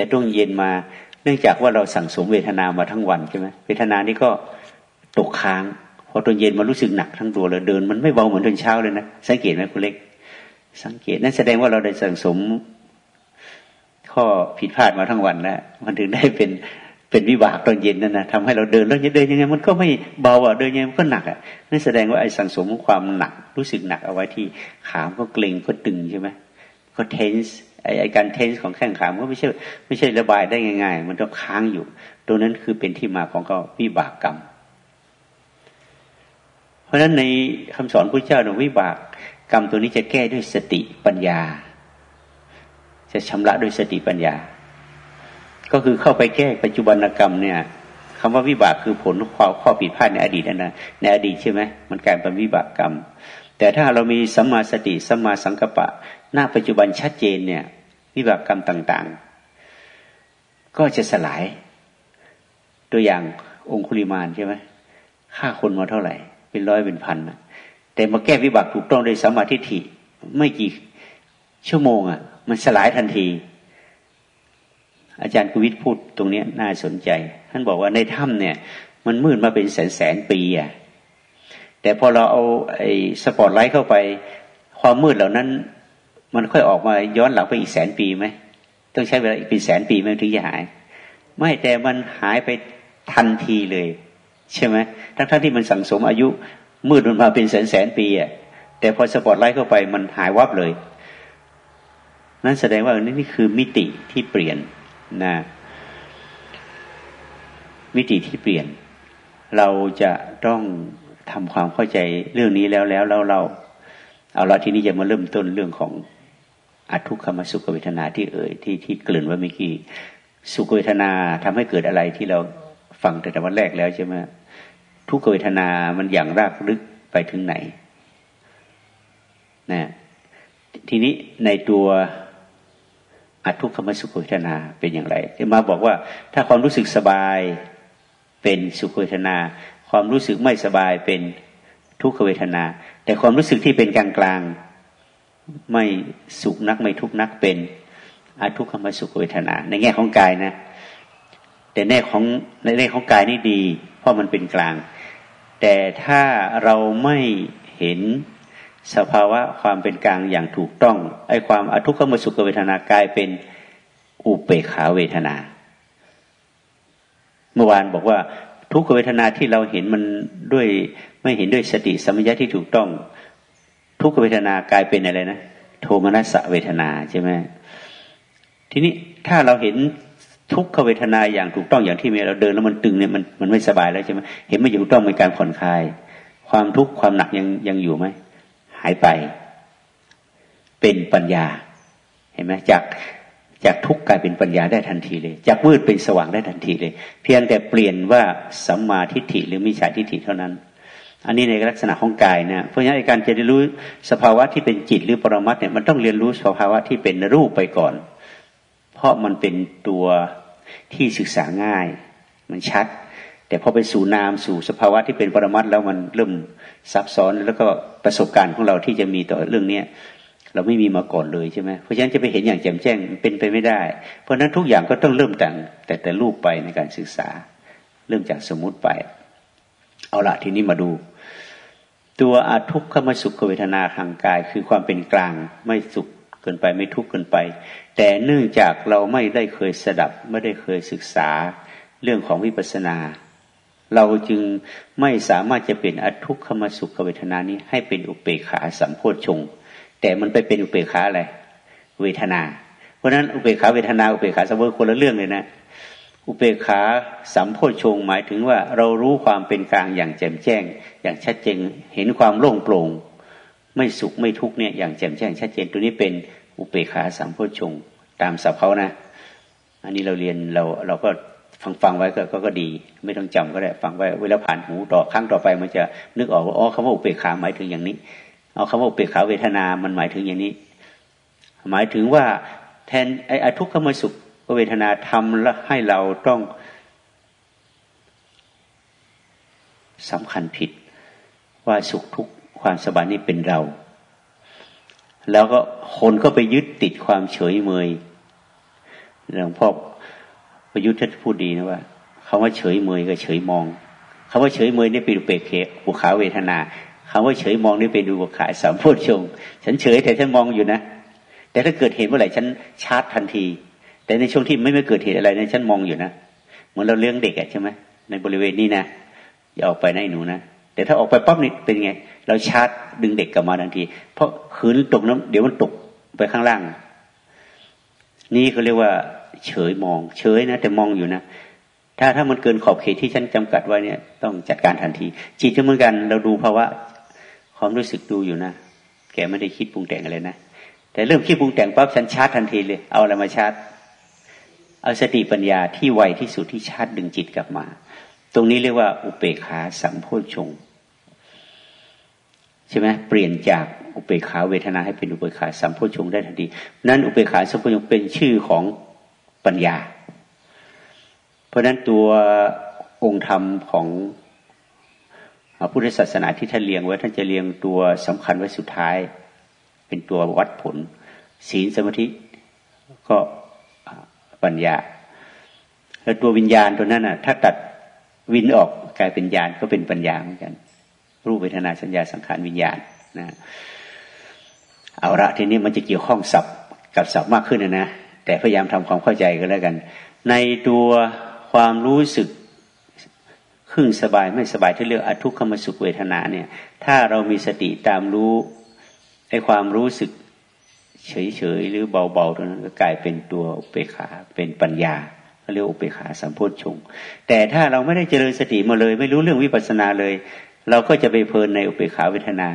แต่ต้องเย็นมา เนื่องจากว่าเราสั่งสมเวทนามาทั้งวันใช่ไหมเวทนานี่ก็ตกค้างพอตอนเย็นมารู้สึกหนักทั้งตัวเลยเดิน มันไม่เบาเหมือนตอนเช้าเลยนะสังเกตไหมคุณเล็ก สังเกตนั่นแสดงว่าเราได้สั่งสมข้อผิดพลาดมาทั้งวันแล้วมันถึงได้เป็นเป็นวิบากตอนเย็นนั่นนะทำให้เราเดินแล้วจะเดินยังไง มันก็ไม่เบาอะเดินยังไงมันก็หนักอะนั่นแสดงว่าไอ้สังสมความหนัก รู้สึกหนักเอาไว้ที่ขามก็เกร็งก็ตึงใช่ไหมก็เทนส์ ไอ้การเทนส์ของแข้งขามก็ไม่ใช่ไม่ใช่ระบายได้ง่าย ๆ มันต้องค้างอยู่ ตรงนั้นคือเป็นที่มาของก็วิบากกรรม เพราะฉะนั้นในคำสอนพระเจ้าในวิบากกรรมตัวนี้จะแก้ด้วยสติปัญญา จะชำระด้วยสติปัญญา ก็คือเข้าไปแก้ปัจจุบันกรรมเนี่ยคำว่าวิบากคือผลข้อข้อผิดพลาดในอดีตนั่นนะในอดีตใช่ไหมมันกลายเป็นวิบากกรรม แต่ถ้าเรามีสัมมาสติสัมมาสังกปะหน้าปัจจุบันชัดเจนเนี่ย วิบากกรรมต่าง ๆ ก็จะสลาย ตัวอย่างองคุลิมานใช่ไหมฆ่าคนมาเท่าไหร่ เป็นร้อยเป็นพันนะแต่มาแก้วิบากถูกต้องโดยสมาทิฐิไม่กี่ชั่วโมงอะ่ะ มันสลายทันที อาจารย์กุวิทพูดตรงนี้น่าสนใจ ท่านบอกว่าในถ้ำเนี่ย มันมืดมาเป็นแสนแสนปีอะแต่พอเราเอาไอ้สปอตไลท์เข้าไป ความมืดเหล่านั้น มันค่อยออกมาย้อนหลังไปอีกแสนปีไหมต้องใช้เวลาอีกเป็นแสนปีไหมถึงจะหาย ไม่แต่มันหายไปทันทีเลย ใช่ไหมทั้งทั้งที่มันสั่งสมอายุมืดมันมาเป็นแสนแสนปีอะแต่พอสปอตไลท์เข้าไปมันหายวับเลย นั่นแสดงว่านี่คือมิติที่เปลี่ยนนะวิธีที่เปลี่ยน เราจะต้องทำความเข้าใจเรื่องนี้แล้วแล้วแล้วเรา เอาละทีนี้จะมาเริ่มต้นเรื่องของ อัทุกขมสุขเวทนาที่เอ่ยที่ที่กลืนว่าเมื่อกี้สุขเวทนาทำให้เกิดอะไรที่เราฟังแต่วันแรกแล้วใช่ไหมทุกเวทนามันอย่างรากลึกไปถึงไหนนะทีนี้ในตัวอัทุกขมสุขเวทนาเป็นอย่างไรที่มาบอกว่า ถ้าความรู้สึกสบายเป็นสุขเวทนา ความรู้สึกไม่สบายเป็นทุกขเวทนา แต่ความรู้สึกที่เป็นกลางกลาง ไม่สุขนักไม่ทุกนักเป็นอาทุกขมสุขเวทนา ในแง่ของกายนะ แต่แง่ของในแง่ของกายนี่ดี เพราะมันเป็นกลาง แต่ถ้าเราไม่เห็นสภาวะความเป็นกลางอย่างถูกต้องไอ้ความอทุกขมสุขเวทนากลายเป็นอุเปขาเวทนา เมื่อวานบอกว่าทุกขเวทนาที่เราเห็นมันด้วยไม่เห็นด้วยสติสมัญญาที่ถูกต้อง ทุกขเวทนากลายเป็นอะไรนะโทมนัสเวทนาใช่ไหมทีนี้ถ้าเราเห็นทุกขเวทนาอย่างถูกต้องอย่างที่เมื่อเราเดินแล้วมันตึงเนี่ยมันมันไม่สบายแล้วใช่ไหมเห็นมันอยู่ถูกต้องเป็นการผ่อนคลาย ความทุกข์ความหนักยังยังอยู่ไหมหายไป เป็นปัญญา เห็นไหมจากจากทุกข์กลายเป็นปัญญาได้ทันทีเลย จากมืดเป็นสว่างได้ทันทีเลย เพียงแต่เปลี่ยนว่าสัมมาทิฏฐิหรือมิจฉาทิฏฐิเท่านั้น อันนี้ในลักษณะของกายนะเพราะฉะนั้นการจะได้รู้สภาวะที่เป็นจิตหรือปรมัตเนี่ยมันต้องเรียนรู้สภาวะที่เป็นรูปไปก่อน เพราะมันเป็นตัวที่ศึกษาง่าย มันชัด แต่พอไปสู่นามสู่สภาวะที่เป็นปรมัตแล้วมันเริ่มซับซ้อนแล้วก็ประสบการณ์ของเราที่จะมีต่อเรื่องเนี้ยเราไม่มีมาก่อนเลยใช่ไหมเพราะฉะนั้นจะไปเห็นอย่างแจ่มแจ้งเป็นไปไม่ได้ เพราะฉะนั้นทุกอย่างก็ต้องเริ่มแต่งแต่แต่รูปไปในการศึกษา เริ่มจากสมมุติไป เอาละทีนี้มาดู ตัวอาทุกขมสุขเวทนาทางกายคือความเป็นกลางไม่สุขเกินไปไม่ทุกข์เกินไป แต่เนื่องจากเราไม่ได้เคยสดับไม่ได้เคยศึกษาเรื่องของวิปัสสนา เราจึงไม่สามารถจะเป็นอทุกขมสุขเวทนานี้ให้เป็นอุเปขาสัมโพชงแต่มันไปเป็นอุเปขาอะไรเวทนา เพราะนั้นอุเปขาเวทนาอุเปขาสัมโพชคนละเรื่องเลยนะ อุเปขาสัมโพชงหมายถึงว่าเรารู้ความเป็นกลางอย่างแจ่มแจ้ง อย่างชัดเจนเห็นความโล่งโปร่ง ไม่สุขไม่ทุกเนี่ยอย่างแจ่มแจ้งชัดเจนตัวนี้เป็นอุเปขาสัมโพชงตามสับเขานะ อันนี้เราเรียนเราเราก็ฟังฟังไว้ก็ก็ก็ดี ไม่ต้องจำก็ได้ฟังไว้เวลาผ่านหูต่อครั้งต่อไปมันจะนึกออกว่าอ๋อคำว่าอุเบกขาหมายถึงอย่างนี้เอาคำว่าอุเบกขาเวทนามันหมายถึงอย่างนี้ หมายถึงว่าแทนไอ้ทุกขมสุข เวทนาทำแล้วให้เราต้องสำคัญผิด ว่าสุขทุกข์ความสบายนี้เป็นเรา แล้วก็คนก็ไปยึดติดความเฉยเมยหลวงพ่อประยุทธ์ท่านพูดดีนะว่าคำว่าเฉยเมยกับเฉยมองคำว่าเฉยเมยนี่เป็นอุเบกขาอุขาเวทนาคำว่าเฉยมองนี่เป็นดูบุขาสามโพชงฉันเฉยแต่ฉันมองอยู่นะ แต่ถ้าเกิดเหตุเมื่อไหร่ฉันชาร์จทันที แต่ในช่วงที่ไม่ไม่เกิดเหตุอะไรเนี่ยฉันมองอยู่นะเหมือนเราเลี้ยงเด็กอะใช่ไหมในบริเวณนี้นะอย่าออกไปนะหนูนะแต่ถ้าออกไปปั๊บนี่เป็นไง เราชาร์จดึงเด็กกลับมาทันที เพราะขืนตกน้ำเดี๋ยวมันตกไปข้างล่าง นี่เขาเรียกว่า เฉยมอง เฉยนะแต่มองอยู่นะถ้าถ้ามันเกินขอบเขตที่ฉันจำกัดไว้เนี่ย ต้องจัดการทันที จิตก็เหมือนกันเราดูภาวะความรู้สึกดูอยู่นะแกไม่ได้คิดปรุงแต่งอะไรนะแต่เริ่มคิดปรุงแต่งปั๊บฉันชาร์จทันทีเลย เอาอะไรมาชาร์จ เอาสติปัญญาที่ไวที่สุดที่ชาร์จดึงจิตกลับมา ตรงนี้เรียกว่า อุเบกขาสัมโพชงใช่ไหมเปลี่ยนจากอุเบกขาเวทนาให้เป็นอุเบกขาสัมโพชงได้ทันทีนั้นอุเบกขาสัมโพชงเป็นชื่อของปัญญา เพราะฉะนั้นตัวองค์ธรรมของพุทธศาสนาที่ท่านเรียงไว้ท่านจะเรียงตัวสำคัญไว้สุดท้าย เป็นตัววัดผล ศีลสมาธิก็ ปัญญา แล้วตัววิญญาณตัวนั้นน่ะ ถ้าตัดวินออกกลายเป็นญาณก็เป็นปัญญาเหมือนกัน รูปเวทนาสัญญาสังขารวิญญาณนะเอาละทีนี้มันจะเกี่ยวข้องศัพท์กับศัพท์มากขึ้นนะนะแต่พยายามทำความเข้าใจกันแล้วกัน ในตัวความรู้สึกครึ่งสบายไม่สบายที่เรียกอทุกขมสุขเวทนาเนี่ย ถ้าเรามีสติตามรู้ไอ้ความรู้สึก เฉยๆหรือเบาๆตรงนั้นก็กลายเป็นตัวอุเบกขาเป็นปัญญาเรียกอุเบกขาสัมโพชฌงแต่ถ้าเราไม่ได้เจริญสติมาเลย ไม่รู้เรื่องวิปัสสนาเลย เราก็จะไปเพลินในอุเบกขาเวทนา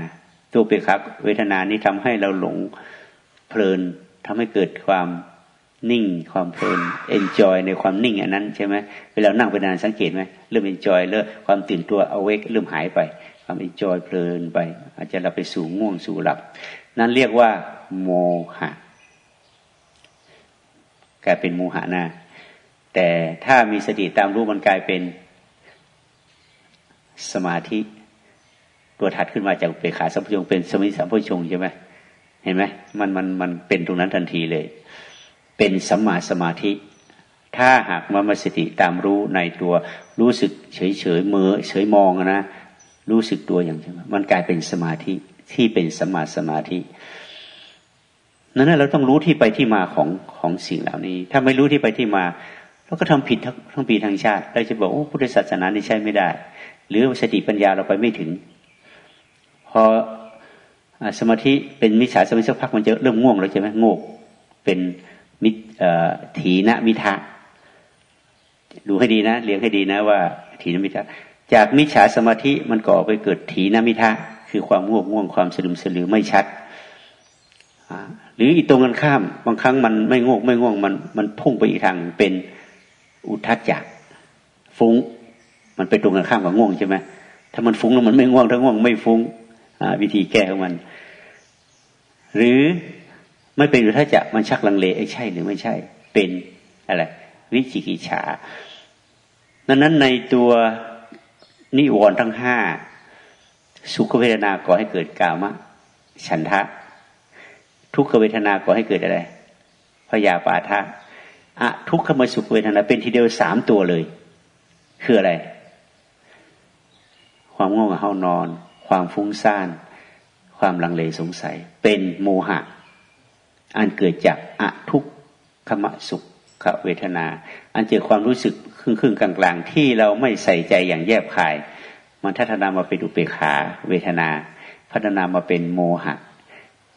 ตัวอุเบกขาเวทนานี้ทำให้เราหลงเพลินทำให้เกิดความนิ่งความเพลิน enjoy ในความนิ่งอันนั้นใช่ไหมเวลานั่งไปนานสังเกตไหมเริ่ม enjoy เริ่มความตื่นตัว awake เริ่มหายไป ความ enjoy เพลินไป อาจจะเราไปสู่ง่วงสู่หลับ นั่นเรียกว่า โมหะกลายเป็นโมหะนะแต่ถ้ามีสติตามรู้มันกลายเป็นสมาธิ ตัวถัดขึ้นมาจากเปขาสัมพยงเป็นสมิสัมพชงใช่ไหมเห็นไหมมันมันมันเป็นตรงนั้นทันทีเลย เป็นสัมมาสมาธิ ถ้าหากมันมาสติตามรู้ในตัวรู้สึกเฉยเฉยมือเฉยมองนะรู้สึกตัวอย่างใช่ไหมมันกลายเป็นสมาธิ ที่เป็นสมาสมาธินั้นเราต้องรู้ที่ไปที่มาของของสิ่งเหล่านี้ ถ้าไม่รู้ที่ไปที่มาเราก็ทำผิดทั้งทั้งปีทั้งชาติ เราจะบอกโอ้พุทธศาสนานี่ใช่ไม่ได้ หรือสติปัญญาเราไปไม่ถึง พอสมาธิเป็นมิจฉาสมาธิสักพักมันจะเริ่มง่วงแล้วใช่ไหมโง่เป็นมิถีนมิทะดูให้ดีนะเรียงให้ดีนะว่าถีนมิทะจากมิจฉาสมาธิมันก่อไปเกิดถีนมิทะ คือความง่วงง่วงความสลืมสลือไม่ชัดหรืออีกตรงกันข้าม บางครั้งมันไม่ง่วงไม่ง่วงมันมันพุ่งไปอีกทางเป็นอุทัศจักฟุ้ง มันไปตรงกันข้ามกับง่วงใช่ไหมถ้ามันฟุ้งแล้วมันไม่ง่วงถ้าง่วงไม่ฟุ้งวิธีแก้ของมัน หรือไม่เป็นอุทจักมันชักลังเลไอ้ใช่หรือไม่ใช่ เป็นอะไรวิจิกิจฉาดังนั้นในตัวนิวรณ์ทั้งห้า สุขเวทนาก่อให้เกิดกามะฉันทะ ทุกขเวทนาก่อให้เกิดอะไรพยาปาทะอะทุกขมสุขเวทนาเป็นทีเดียวสามตัวเลย คืออะไร ความง่วงเหานอน ความฟุ้งซ่าน ความลังเลสงสัย เป็นโมหะ อันเกิดจากอะทุกขมสุขเวทนา อันเจอความรู้สึกครึ่งครึ่งกลาง ๆ ที่เราไม่ใส่ใจอย่างแยบคาย มันพัฒนามาเป็นอุเบกขา เวทนา พัฒนามาเป็นโมหะ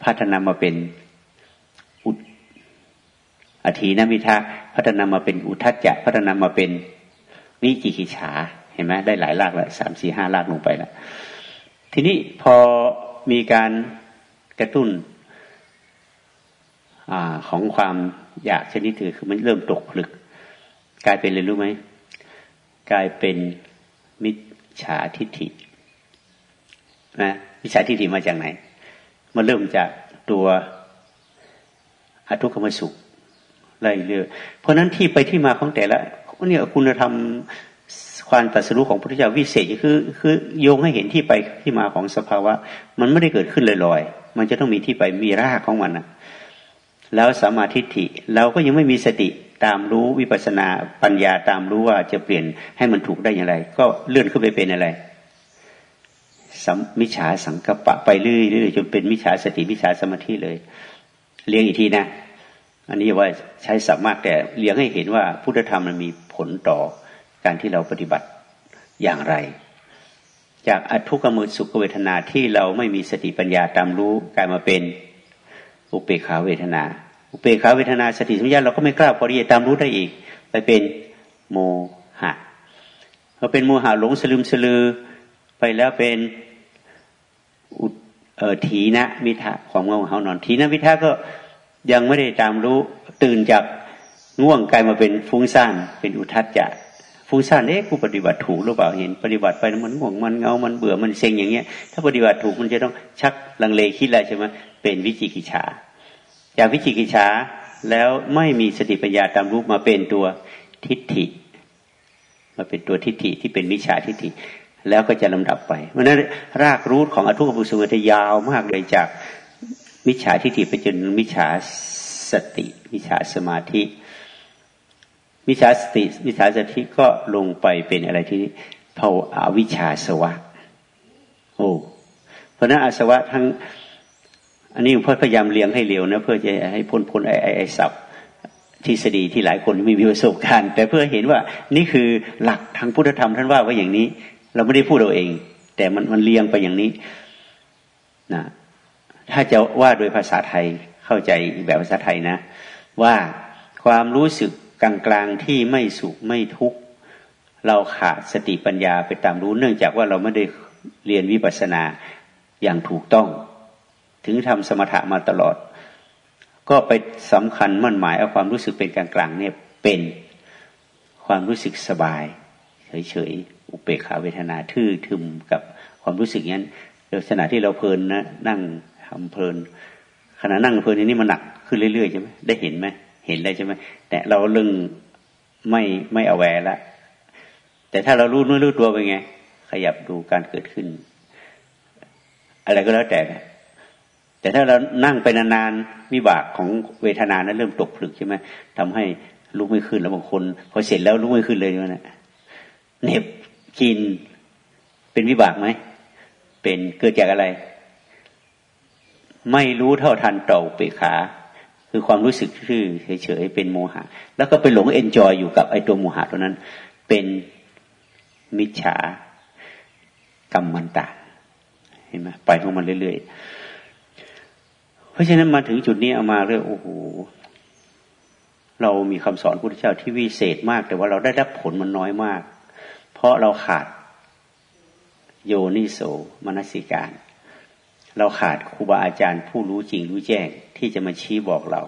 พัฒนามาเป็นอุอธีนมิทะพัฒนามาเป็นอุทัจจะพัฒนามาเป็นวิจิกิจฉาเห็นไหมได้หลายลากแล้วสามสี่ห้าลากลงไปแล้วทีนี้พอมีการกระตุ้นอของความอยากชนิดถือคือมันเริ่มตกผลึก กลายเป็นเลยรู้ไหมกลายเป็นมิจ ฉาทิฏฐินะมิจฉาทิฏฐิมาจากไหนมาเริ่มจากตัวอทุกขมสุขไล่เรื่อยเพราะนั้นที่ไปที่มาของแต่ละเนี่ยคุณธรรมความตัดสู้ของพระพุทธเจ้าวิเศษคือ คือโยงให้เห็นที่ไปที่มาของสภาวะ มันไม่ได้เกิดขึ้นลอยๆมันจะต้องมีที่ไปมีรากของมันนะแล้วสมาธิฐิเราก็ยังไม่มีสติ ตามรู้วิปัสนาปัญญาตามรู้ว่าจะเปลี่ยนให้มันถูกได้อย่างไร ก็เลื่อนขึ้นไปเป็นอะไรสัมมิจฉาสังกปะไปเรื่อยๆจนเป็นมิจฉาสติมิจฉาสมาธิเลยเลี้ยงอีกทีนะ อันนี้ว่าใช้สัมมากแต่เลี้ยงให้เห็นว่าพุทธธรรมมันมีผลต่อการที่เราปฏิบัติอย่างไร จากอทุกขมุสุขเวทนาที่เราไม่มีสติปัญญาตามรู้กลายมาเป็นอุเปขาเวทนา อุเปขาเวทนาสติสัมยาเราก็ไม่กล้าพอดีตามรู้ได้อีกไปเป็นโมหะพอเป็นโมหะหลงสลืมสลือไปแล้วเป็นอุเออถีนะมิทะความง่วงเขานอนถีนะมิทะก็ยังไม่ได้ตามรู้ตื่นจากง่วงกลายมาเป็นฟุ้งซ่านเป็นอุทัศจะฟุ้งซ่านเอ๊ะกูปฏิบัติถูกหรือเปล่าเห็น ปฏิบัติไปมันง่วงมันเงา มันเบื่อมันเซ็งอย่างเงี้ย ถ้าปฏิบัติถูกมันจะต้องชักลังเลคิดอะไรใช่ไหมเป็นวิจิกิจฉา จากวิจิกิจฉาแล้วไม่มีสติปัญญาตามรู้มาเป็นตัวทิฏฐิ มาเป็นตัวทิฏฐิที่เป็นมิจฉาทิฏฐิ แล้วก็จะลำดับไป เพราะนั้นรากรูทของอทุกขบุสมุทยาวมากเลยจากมิจฉาทิฏฐิไปจนมิจฉาสติ มิจฉาสมาธิ มิจฉาสติ มิจฉาสติก็ลงไปเป็นอะไรที่เผาอาวิชชาสวะ โอ้เพราะนั้นอาสวะทั้ง อันนี้พ่อพยายามเลี้ยงให้เร็วนะเพื่อจะให้พ้นพ้นไอ้ไอ้ไอ้ศัพท์ทฤษฎีที่หลายคนไม่มีประสบการณ์ แต่เพื่อเห็นว่านี่คือหลักทางพุทธธรรมท่านว่าไว้อย่างนี้ เราไม่ได้พูดเราเอง แต่มันมันเรียงไปอย่างนี้นะถ้าจะว่าโดยภาษาไทยเข้าใจแบบภาษาไทยนะ ว่าความรู้สึกกลางๆที่ไม่สุขไม่ทุกข์เราขาดสติปัญญาไปตามรู้เนื่องจากว่าเราไม่ได้เรียนวิปัสสนาอย่างถูกต้อง ถึงทำสมถะมาตลอด ก็ไปสำคัญมั่นหมายเอาความรู้สึกเป็นกลางๆเนี่ยเป็นความรู้สึกสบายเฉยๆอุเบกขาเวทนาทื่อทึมกับความรู้สึกนั้นลักษณะที่เราเพลินนะนั่งทำเพลินขณะนั่งเพลินนี้มันหนักขึ้นเรื่อยๆใช่ไหมได้เห็นไหมเห็นได้ใช่ไหมแต่เราเรื่องไม่ไม่เอาแวร์ละแต่ถ้าเรารู้นู้รู้ตัวไปไง ขยับดูการเกิดขึ้น อะไรก็แล้วแต่ แต่ถ้าเรานั่งไปนานๆวิบากของเวทนานั้นเริ่มตกผลึกใช่ไหมทำให้ลุกไม่ขึ้นแล้วบางคน พอเสร็จแล้วลุกไม่ขึ้นเลยนะเน็บกินเป็นวิบากไหมเป็นเกิดจากอะไร ไม่รู้เท่าทันต่อเปขา คือความรู้สึกชื่อเฉยๆเป็นโมหะ แล้วก็ไปหลงเอนจอยอยู่กับไอ้ตัวโมหะตัวนั้น เป็นมิจฉากรรมมันตาเห็นไหมไปของมันเรื่อยๆ ราะฉะนั้นมาถึงจุดนี้เอามาเรื่องโอ้โหเรามีคำสอนพุทธเจ้าที่วิเศษมาก แต่ว่าเราได้รับผลมันน้อยมาก เพราะเราขาดโยนิโสมนสิการ เราขาดครูบาอาจารย์ผู้รู้จริงรู้แจ้งที่จะมาชี้บอกเรา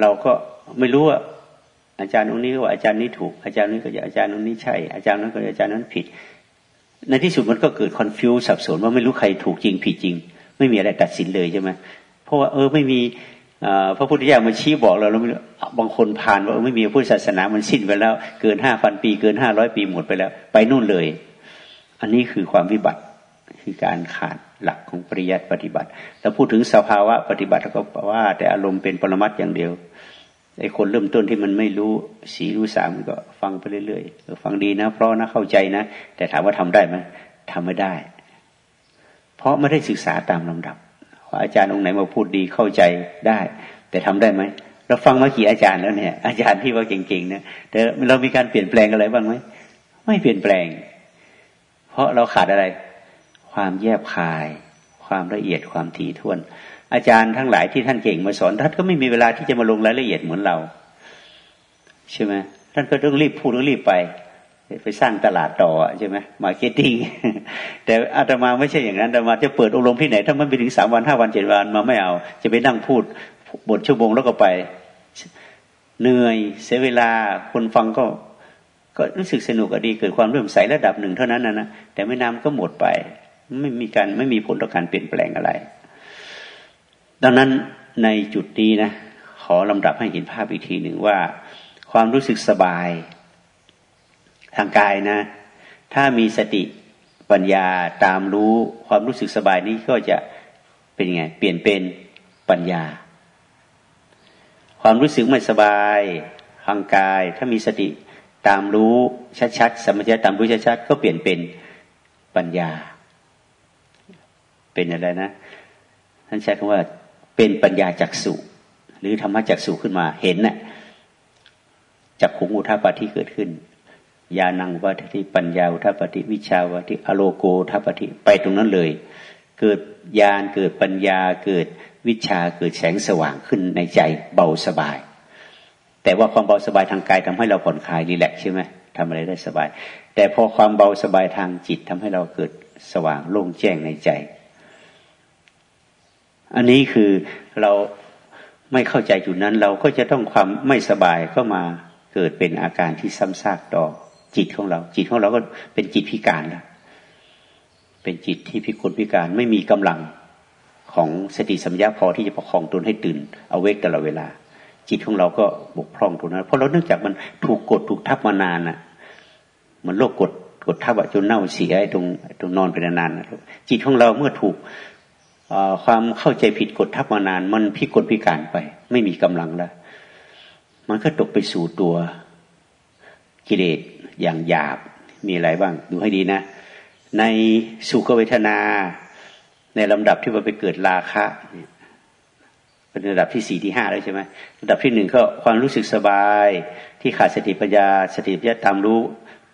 เราก็ไม่รู้ว่าอาจารย์ตรงนี้ว่าอาจารย์นี้ถูกอาจารย์นี้ก็จะอาจารย์ตรงนี้ใช่อาจารย์นั้นก็อาจารย์นั้นผิด ในที่สุดมันก็เกิดคอนฟิวสับสนว่าไม่รู้ใครถูกจริงผิดจริง ไม่มีอะไรตัดสินเลยใช่ไหม เพราะว่าเออไม่มีพระพุทธเจ้ามาชี้บอกเราแล้วบางคนผ่านว่าไม่มีพุทธศาสนามันสิ้นไปแล้ว เกินห้าพันปีเกินห้าร้อยปีหมดไปแล้ว ไปนู่นเลย อันนี้คือความวิบัติคือการขาดหลักของปริยัติปฏิบัติแล้วพูดถึงสภาวะปฏิบัติก็ว่า แต่อารมณ์เป็นปรมัตอย่างเดียวไอ้คนเริ่มต้นที่มันไม่รู้สีรู้สามก็ฟังไปเรื่อยๆฟังดีนะ เพราะนะเข้าใจนะ แต่ถามว่าทำได้ไหมทำไม่ได้ เพราะไม่ได้ศึกษาตามลำดับ อาจารย์องค์ไหนมาพูดดีเข้าใจได้ แต่ทำได้ไหมเราฟังมากี่อาจารย์แล้วเนี่ย อาจารย์ที่ว่าเก่งๆนี่ยแต่เรามีการเปลี่ยนแปลงอะไรบ้างไหมไม่เปลี่ยนแปลง เพราะเราขาดอะไร ความแยบคาย ความละเอียดความถี่ถ้วน อาจารย์ทั้งหลายที่ท่านเก่งมาสอนท่านก็ไม่มีเวลาที่จะมาลงรายละเอียดเหมือนเรา ใช่ไหมท่านก็ต้องรีบพูดต้องรีบไป ไปสร้างตลาดต่อใช่ไหม marketing แต่อาตมาไม่ใช่อย่างนั้นอาตมาจะเปิดอบรมที่ไหน ถ้ามันไปถึงสามวันห้าวันเจ็ดวันมาไม่เอา จะไปนั่งพูดบทชั่วโมงแล้วก็ไป เหนื่อยเสียเวลาคนฟังก็ก็รู้สึกสนุกดีเกิดความเลื่อมใสระดับหนึ่งเท่านั้นนะนะแต่ไม่นานก็หมดไป ไม่มีการไม่มีผลต่อการเปลี่ยนแปลงอะไร ดังนั้นในจุดนี้นะขอลำดับให้เห็นภาพอีกทีหนึ่งว่า ความรู้สึกสบาย ทางกายนะ ถ้ามีสติปัญญาตามรู้ความรู้สึกสบายนี้ก็จะเป็นไง เปลี่ยนเป็นปัญญา ความรู้สึกไม่สบายทางกาย ถ้ามีสติตามรู้ชัดๆสมัชตามรู้ชัดๆก็เปลี่ยนเป็นปัญญา เป็นอะไรนะท่านใช้คำว่าเป็นปัญญาจักสุหรือธรรมะจักสุขึ้นมาเห็นนะ่ะจักขุงอุทาปฏิเกิดขึ้น ญาณังวัฏิปัญญาอุทาปฏิวิชาวัติอโลโกทาปฏิไปตรงนั้นเลย เกิดญาณเกิดปัญญาเกิดวิชาเกิดแสงสว่างขึ้นในใจเบาสบาย แต่ว่าความเบาสบายทางกายทำให้เราผ่อนคลายรีแลกใช่ไหมทำอะไรได้สบาย แต่พอความเบาสบายทางจิตทำให้เราเกิดสว่างโล่งแจ้งในใจ อันนี้คือเราไม่เข้าใจจุดนั้นเราก็จะต้องความไม่สบายก็มาเกิดเป็นอาการที่ซ้ำซากต่อ จิตของเรา จิตของเราก็เป็นจิตพิการแล้วเป็นจิตที่พิกลพิการไม่มีกำลังของสติสัมยาพอที่จะประคองตนให้ตื่นเอาเวกตลอดเวลา จิตของเราก็บกพร่องตรงนั้น เพราะเราเนื่องจากมันถูกกดถูกทับมานานอะ มันโรคกดกดทับจนเน่าเสียตรงตรงนอนไปนานๆจิตของเราเมื่อถูกความเข้าใจผิดกดทับมานาน มันพิกลพิการไป ไม่มีกำลังแล้ว มันก็ตกไปสู่ตัวกิเลส อย่างหยาบมีอะไรบ้าง ดูให้ดีนะ ในสุขเวทนา ในลำดับที่มันไปเกิดราคะเป็นระดับที่สี่ที่ห้าแล้วใช่ไหมระดับที่หนึ่งก็ความรู้สึกสบายที่ขาดสติปัญญา สติปัญญาตามรู้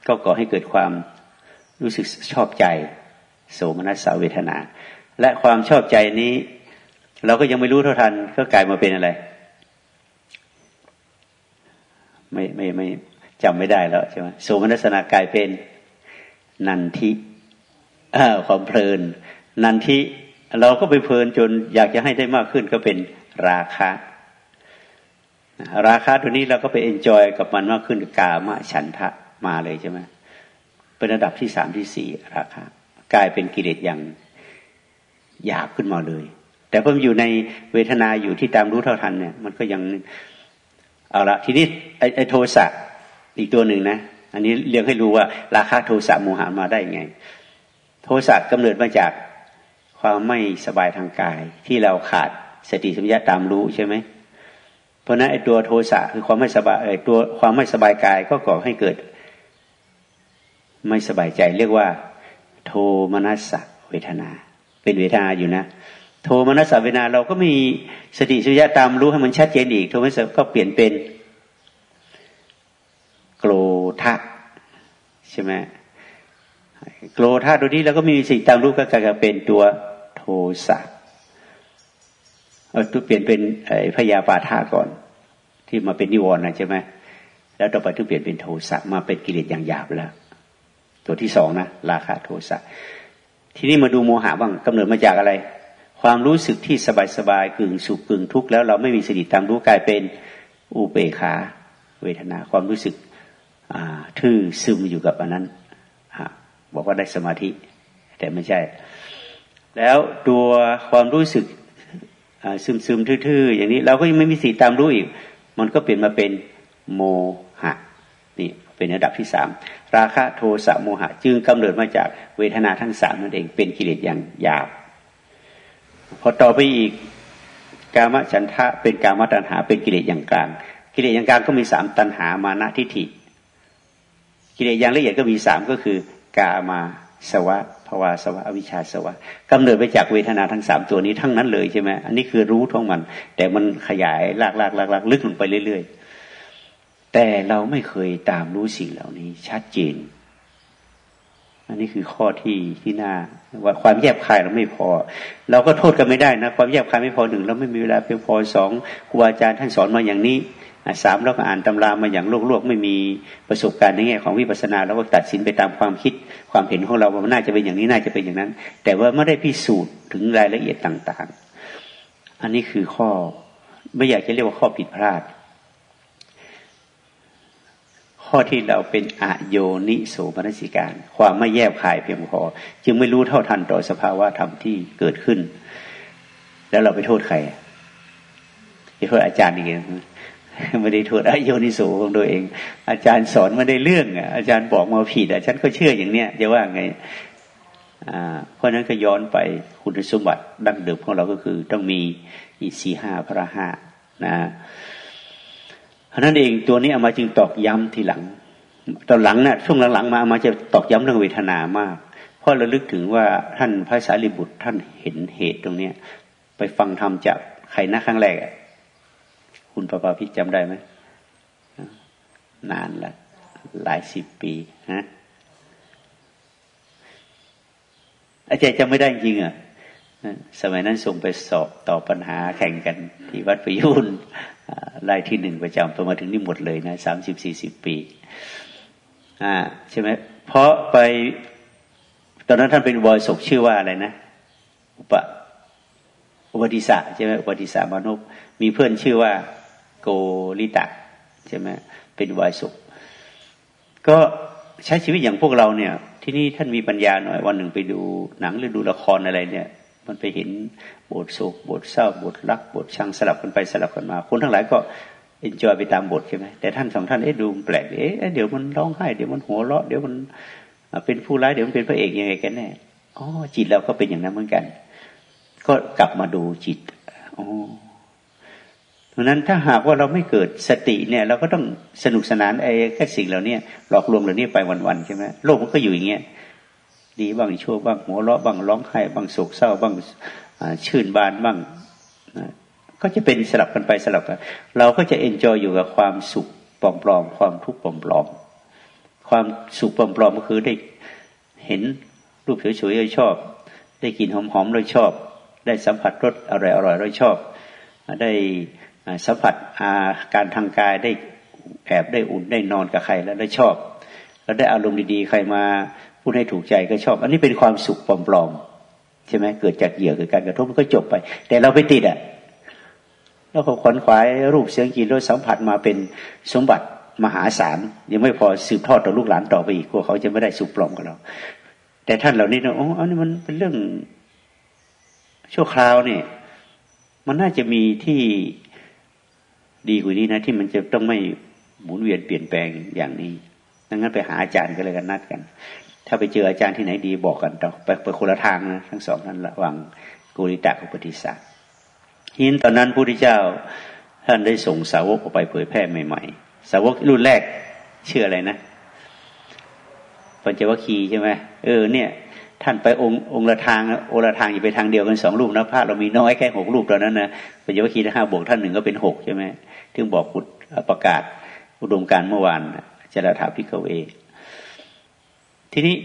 ก็ก่อให้เกิดความรู้สึกชอบใจโสมนัสสาเวทนา และความชอบใจนี้ เราก็ยังไม่รู้เท่าทันก็กลายมาเป็นอะไร ไม่ไม่ไม่ จำไม่ได้แล้วใช่ไหมโสมนัสนากลายเป็นนันทิความเพลิน นันทิเราก็ไปเพลินจนอยากจะให้ได้มากขึ้นก็เป็นราคะ ราคะตัวนี้เราก็ไปเอนจอยกับมันมากขึ้นกามฉันทะมาเลยใช่ไหมเป็นระดับที่สามที่สี่ราคะกลายเป็นกิเลสอย่างหยาบขึ้นมาเลย แต่พอมอยู่ในเวทนาอยู่ที่ตามรู้เท่าทันเนี่ย มันก็ยังเอาละทีนี้ไอ้โทสะ อีกตัวหนึ่งนะ อันนี้เรียกให้รู้ว่าราคาโทสะโมหะมาได้ยังไง โทสะกำเนิดมาจากความไม่สบายทางกาย ที่เราขาดสติสัมยาตามรู้ใช่ไหมเพราะนั้นไอ้ตัวโทสะคือความไม่สบายไอ้ตัวความไม่สบายกายก็ก่อให้เกิด ไม่สบายใจ เรียกว่า โทมนัสเวทนา เป็นเวทนาอยู่นะ โทมนัสเวทนาเราก็มีสติสัมยาตามรู้ให้มันชัดเจนอีก โทมนัสก็เปลี่ยนเป็น ธะใช่ไหมโกรธาตัวนี้เราก็มีสิ่งตามรู้ก็กลายเป็นตัวโทสะเอาตัวเปลี่ยนเป็นพยาปาทาก่อน ที่มาเป็นนิวรณ์นะใช่ไหมแล้วต่อไปต้องเปลี่ยนเป็นโทสะมาเป็นกิเลสอย่างหยาบแล้ว ตัวที่สองนะราคะโทสะทีนี้มาดูโมหะบ้างกำเนิดมาจากอะไร ความรู้สึกที่สบายสบายกึ่งสุขกึ่งทุกข์แล้วเราไม่มีสติตามรู้กลายเป็นอุเบขา เวทนาความรู้สึก ทื่อซึมอยู่กับอันนั้นบอกว่าได้สมาธิ แต่ไม่ใช่ แล้วตัวความรู้สึกซึมซึมทื่อๆอย่างนี้ เราก็ยังไม่มีสีตามรู้อีก มันก็เปลี่ยนมาเป็นโมหะนี่เป็นระดับที่สามราคะโทสะโมหะ จึงกำเนิดมาจากเวทนาทั้งสามนั่นเองเป็นกิเลสอย่างหยาบพอต่อไปอีกกามฉันทะเป็นกามตัณหา เป็นกิเลสอย่างกลาง กิเลสอย่างกลางก็มีสามตัณหามานะทิฏฐิ กิเลสอย่างละเอียดก็มีสามก็คือกามาสวะภวาสวะอวิชชาสวะกำเนิดไปจากเวทนาทั้งสามตัวนี้ทั้งนั้นเลยใช่ไหมอันนี้คือรู้ท้องมัน แต่มันขยายลากลากลากลากลึกลงไปเรื่อย ๆ แต่เราไม่เคยตามรู้สิ่งเหล่านี้ ชัดเจน อันนี้คือข้อที่ที่น่าว่าความแยบคายเราไม่พอ เราก็โทษกันไม่ได้นะ ความแยบคายไม่พอหนึ่งเราไม่มีเวลาเพียงพอสองครูอาจารย์ท่านสอนมาอย่างนี้ สามเราก็อ่านตำรามาอย่างโลกๆไม่มีประสบการณ์ในแง่ของวิปัสสนาเราก็ตัดสินไปตามความคิดความเห็นของเราว่าน่าจะเป็นอย่างนี้น่าจะเป็นอย่างนั้น แต่ว่าไม่ได้พิสูจน์ถึงรายละเอียดต่างๆ อันนี้คือข้อไม่อยากจะเรียกว่าข้อผิดพลาด ข้อที่เราเป็นอโยนิโสมนสิการ ความไม่แยบคายเพียงพอ จึงไม่รู้เท่าทันต่อสภาวะธรรมที่เกิดขึ้น แล้วเราไปโทษใครไปโทษอาจารย์อีก ไม่ได้โทษอโยนิโสของตัวเอง อาจารย์สอนมาได้เรื่องอะอาจารย์บอกมาผิดอะฉันก็เชื่ออย่างเนี้ยจะว่าไงอ่าเพราะนั้นก็ย้อนไปคุณสมบัติดั้งเดิมของเราก็คือ ต้องมีอิสีห้าพระห้านะราะนั้นเองตัวนี้เอามาจึงตอกย้ำทีหลัง ตอนหลังนะ่ะช่วงหลังๆมาเอามาจะตอกย้ำเรื่องเวทนามาก เพราะเราลึกถึงว่าท่านพระสารีบุตรท่านเห็นเหตุตรงเนี้ย ไปฟังธรรมจากใครนะครั้งแรก คุณประภาพิจำได้ไหมนานละหลายสิบปีฮะอาจารย์จำไม่ได้จริงอะสมัยนั้นส่งไปสอบตอบปัญหาแข่งกันที่วัดประยุนรายที่หนึ่งประจำไปมาถึงนี่หมดเลยนะสามสิบสี่สิบปีอ่าใช่ไหมเพราะไป ตอนนั้นท่านเป็นบอยศกชื่อว่าอะไรนะ อุปอุปติสะใช่ไหมอุปติสะมนุษย์มีเพื่อนชื่อว่า โกลิตะใช่ไหมเป็นวายศกก็ใช้ชีวิตอย่างพวกเราเนี่ย ที่นี่ท่านมีปัญญาหน่อยวันหนึ่งไปดูหนังหรือดูละครอะไรเนี่ย มันไปเห็นบทโศกบทเศร้าบทรักบทชังสลับกันไปสลับกันมา คนทั้งหลายก็เอ็นจอยไปตามบทใช่ไหมแต่ท่านสองท่านเอ๊ะดูแปลกเอ๊ะเดี๋ยวมันร้องไห้เดี๋ยวมันหัวเราะเดี๋ยวมันเป็นผู้ร้ายเดี๋ยวมันเป็นพระเอกยังไงกันแน่อ๋อจิตเราก็เป็นอย่างนั้นเหมือนกัน ก็กลับมาดูจิตอ๋อ เพราะนั้นถ้าหากว่าเราไม่เกิดสติเนี่ยเราก็ต้องสนุกสนานไอ้แค่สิ่งเหล่านี้หลอกลวงเหล่านี้ไปวันๆใช่ไหมโลกมันก็อยู่อย่างเงี้ยดีบ้างชั่วบ้างหัวเราะบ้างร้องไห้บ้างโศกเศร้าบ้างชื่นบานบ้างก็จะเป็นสลับกันไปสลับกันเราก็จะเอนจอยอยู่กับความสุขปลอมๆความทุกข์ปลอมๆความสุขปลอมๆก็คือได้เห็นรูปสวยๆเราชอบ ได้กลิ่นหอมๆเราชอบ ได้สัมผัสรสอร่อยๆเราชอบ ได้ สัมผัสอาการทางกายได้แอบได้อุ่นได้นอนกับใครแล้วได้ชอบ แล้วได้อารมณ์ดีๆ ใครมาพูดให้ถูกใจก็ชอบ อันนี้เป็นความสุขปลอมๆใช่ไหมเกิดจากเหยื่อเกิดการกระทบมันก็จบไป แต่เราไปติดอะแล้วก็ขวนขวายรูปเสียงกลิ่นรสสัมผัสมาเป็นสมบัติมหาศาลยังไม่พอสืบทอดต่อลูกหลานต่อไปอีกกลัวเขาจะไม่ได้สุขปลอมกับเรา แต่ท่านเหล่านี้เนาะอ๋ออันนี้มันเป็นเรื่องชั่วคราวเนี่ยมันน่าจะมีที่ ดีกว่านี้นะ ที่มันจะต้องไม่หมุนเวียนเปลี่ยนแปลงอย่างนี้ดังนั้นไปหาอาจารย์ก็เลยกันนัดกัน ถ้าไปเจออาจารย์ที่ไหนดีบอกกันต่อไปไปคนละทางนะทั้งสองนั้นระหว่างกุริตะกับปฏิสัตหินตอนนั้นพระพุทธเจ้าท่านได้ส่งสาวกออกไปเผยแพร่ใหม่ๆ สาวกรุ่นแรกเชื่ออะไรนะปัญจวัคคีย์ใช่ไหมเออเนี่ย ท่านไปองค์องละทางองละทางอยู่ไปทางเดียวกันสองรูปนะพระเรามีน้อยแค่หกรูปตอนนั้นนะปัญจวัคคีย์ห้าบวกท่านหนึ่งก็เป็นหกใช่ไหม ถึงบอกประกาศอุดมการเมื่อวานจรถาพิกเว ทีนี้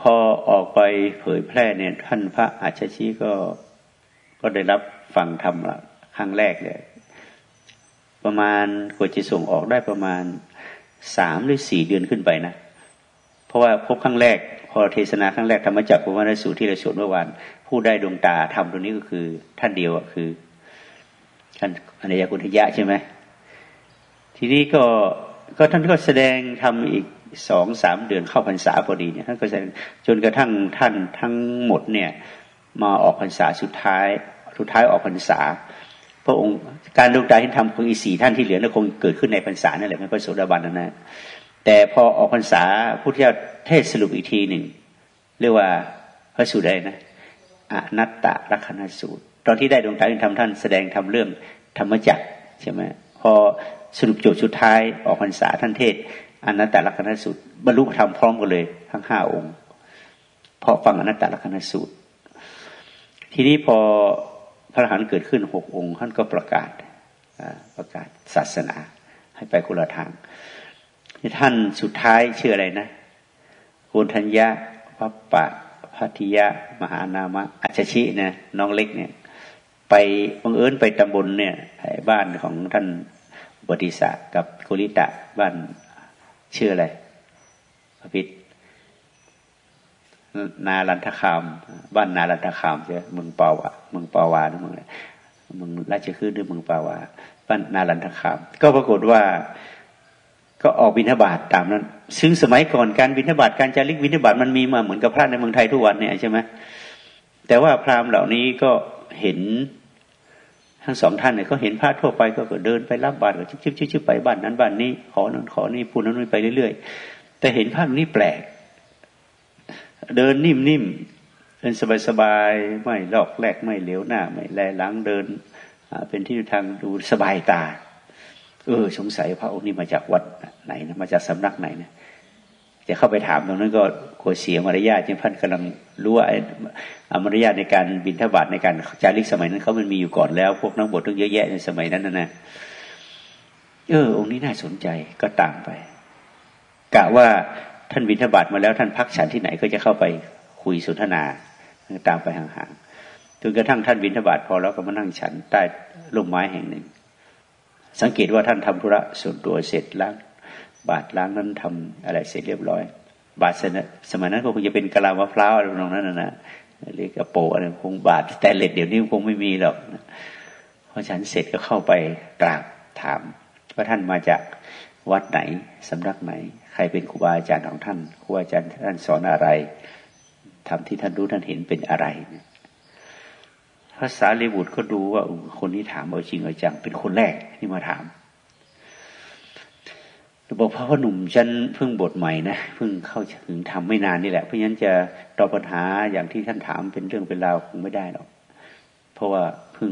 พอออกไปเผยแพร่เนี่ยท่านพระอาชชีก็ก็ได้รับฟังธรรมครั้งแรกเลยประมาณกว่าจะส่งออกได้ประมาณสามหรือสี่เดือนขึ้นไปนะ เพราะว่าพบครั้งแรก พอเทศนาครั้งแรกธรรมจักรพรมสูตรที่เราสวดเมื่อวานผู้ได้ดวงตาทำตรงนี้ก็คือท่านเดียวคือท่านอนัยกุณทยะใช่ไหม ทีนี้ก็ก็ท่านก็แสดงทำอีกสองสามเดือนเข้าพรรษาพอดีเนี่ยท่านก็แสดงจนกระทั่งท่านทั้งหมดเนี่ยมาออกพรรษาสุดท้าย สุดท้ายออกพรรษา พระองค์การดวงตาที่ทำของอีสี่ท่านที่เหลือนั้นคงเกิดขึ้นในพรรษานั่นแหละไม่พระโสดาบันนะ แต่พอออกพรรษาพุทธเจ้าเทศสรุปอีกทีหนึ่งเรียกว่าพระสูตรใดนะอนัตตลักษณสูตร ตอนที่ได้ดวงตาที่ทำท่านแสดงทำเรื่องธรรมจักรใช่ไหมพอ สรุปจบสุดท้ายออกพรรษาท่านเทศอนัตตลักษณสูตรบรรลุธรรมพร้อมกันเลย ทั้งห้าองค์ เพราะฟังอนัตตลักษณสูตร ทีนี้พอพระหันเกิดขึ้นหกองค์ ท่านก็ประกาศประกาศศาสนา ให้ไปคนละทางท่านสุดท้ายชื่ออะไรนะโกนทัญญาพัปปะพัทิยะ มหานามะอัจฉินะน้องเล็กเนี่ย ไปบังเอิญไปตำบลเนี่ยบ้านของท่าน บดิสะกับกุลิตะบ้านชื่ออะไรพระพิษนาลันทคาม บ้านนาลันทคามใช่เมืองปาวะเมืองปาวาหรือเมืองอะไรเมืองราชคือหรือเมืองปาวาบ้านนาลันทคาม ก็ปรากฏว่าก็ออกบิณฑบาตตามนั้น ซึ่งสมัยก่อนการบิณฑบาตการจาริกบิณฑบาตมันมีมาเหมือนกับพระในเมืองไทยทุกวันเนี่ยใช่ไหมแต่ว่าพราหมณ์เหล่านี้ก็เห็น ทั้งสองท่านเนี่ยเขาเห็นพระทั่วไปก็เดินไปรับบาตรก็ชิบชิบชิบไปบ้านนั้นบ้านนี้ ขอนั้นขอนี่พูดนั้นไปเรื่อยๆ แต่เห็นภาพนี้แปลก เดินนิ่มๆเดินสบายๆ ไม่ลอกแลกไม่เหลียวหน้า ไม่แลหลังเดิน เป็นที่ทางดูสบายตา เออ สงสัยพระองค์นี้มาจากวัดไหนนะมาจากสำนักไหนนะจะเข้าไปถามตรงนั้นก็ กลัวเสียมารยาทจึงท่านกำลังรู้ว่าอมารยาทในการบินทบาทในการจาริกสมัยนั้นเขามันมีอยู่ก่อนแล้ว พวกนักบวชต้องเยอะแยะในสมัยนั้นนะนะเออ องค์นี้น่าสนใจก็ตามไปกะว่าท่านบินทบาทมาแล้วท่านพักฉันที่ไหนก็จะเข้าไปคุยสนทนาตามไปห่างๆจนกระทั่งท่านบินทบาทพอแล้วก็มานั่งฉันใต้ร่มไม้แห่งหนึ่ง สังเกตว่าท่านทำธุระส่วนตัวเสร็จล้วบาทล้างนั้นทำอะไรเสร็จเรียบร้อย บาทสมัยนั้นก็คงจะเป็นกะลามะพร้าวอะไรตรงนั้นนะเรียกกระโปงอะไรคงบาทแต่เหล็ดเดี๋ยวนี้คงไม่มีหรอกพอฉันเสร็จก็เข้าไปกราบถามว่าท่านมาจากวัดไหนสำนักไหน ใครเป็นครูบาอาจารย์ของท่านครูบาอาจารย์ท่านสอนอะไรทำที่ท่านรู้ท่านเห็นเป็นอะไรภาษาเลบุตรก็ดูว่าคนนี้ถามเอาจริงเอาจังเป็นคนแรกที่มาถาม บอกพระพ่อหนุ่มฉันเพิ่งบทใหม่นะเพิ่งเข้าถึงทำไม่นานนี่แหละ เพราะฉะนั้นจะตอบปัญหาอย่างที่ท่านถามเป็นเรื่องเป็นราวคงไม่ได้หรอกเพราะว่าเพิ่ง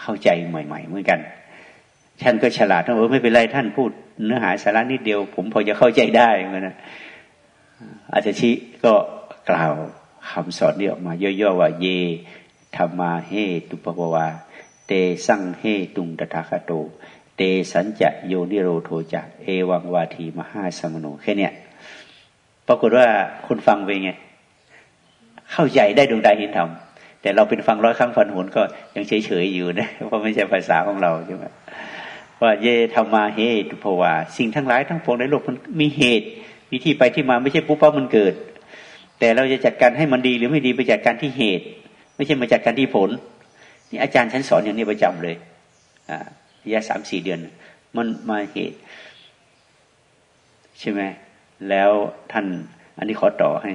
เข้าใจใหม่ ๆ เหมือนกันท่านก็ฉลาดท่านบอกไม่เป็นไรท่านพูดเนื้อหาสาระนิดเดียว ผมพอจะเข้าใจได้เหมือนนะอาจารย์ชิก็กล่าวคำสอนนี้ออกมาย่อๆว่า เยธรรมาเฮตุปปวาเตสั่งเฮตุงตถาคโต เตสัญจะโยนิโรโทจะเอวังวาทีมหาสมโนแค่เนี้ยปรากฏว่าคุณฟังไปไง เข้าใจได้ดวงใจเห็นธรรมแต่เราเป็นฟังร้อยครั้งฟันหุนก็ยังเฉยๆอยู่นะเพราะไม่ใช่ภาษาของเราใช่ไหมว่าเยธรรมาเหตุภวาสิ่งทั้งหลายทั้งปวงในโลกมันมีเหตุมีที่ไปที่มาไม่ใช่ปุ๊บปั๊บมันเกิด แต่เราจะจัดการให้มันดีหรือไม่ดีไปจัดการที่เหตุ ไม่ใช่มาจัดการที่ผล นี่อาจารย์ฉันสอนอย่างนี้ประจำเลยอ่า ระยะสามสี่เดือน มันมาเหตุ ใช่ไหมแล้วท่าน อันนี้ขอต่อให้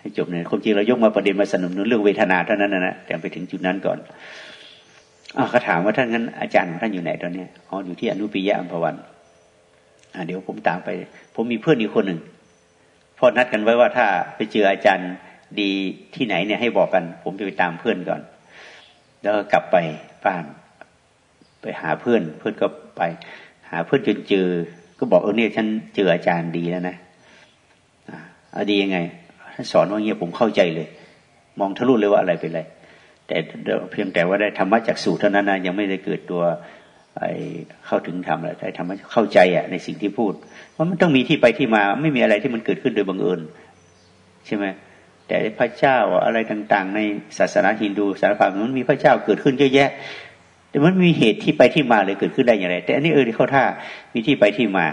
ให้จบเนี่ยความจริงเรายกมาประเด็นมาสนับสนุนเรื่องเวทนาเท่านั้นนะนะแต่ไปถึงจุดนั้นก่อนอ๋อเขาถามว่าท่านงั้นอาจารย์ของท่านอยู่ไหนตอนนี้อ๋ออยู่ที่อนุปิยะอัมพวันอ่าเดี๋ยวผมตามไป ผมมีเพื่อนอีกคนหนึ่งพอนัดกันไว้ว่าถ้าไปเจออาจารย์ดีที่ไหนเนี่ยให้บอกกัน ผมจะไปตามเพื่อนก่อน แล้วก็กลับไปบ้าน ไปหาเพื่อนเพื่อนก็ไป หาเพื่อนจนเจอ ก็บอกเออเนี่ยฉันเจออาจารย์ดีแล้วนะอ่าดียังไงท่านสอนว่าเงี้ยผมเข้าใจเลย มองทะลุเลยว่าอะไรเป็นอะไรแต่เพียงแต่ว่าได้ธรรมะจากสูตรเท่านั้นนะยังไม่ได้เกิดตัวไอ้เข้าถึงธรรมอะไรได้ธรรมะเข้าใจอะในสิ่งที่พูดเพราะมันต้องมีที่ไปที่มา ไม่มีอะไรที่มันเกิดขึ้นโดยบังเอิญใช่ไหมแต่พระเจ้าอะไรต่าง ๆ ในศาสนาฮินดูสารพัดมันมีพระเจ้าเกิดขึ้นเยอะแยะ แต่มันมีเหตุที่ไปที่มาเลยเกิดขึ้นได้อย่างไร แต่อันนี้เออที่เขาท่ามีที่ไปที่มา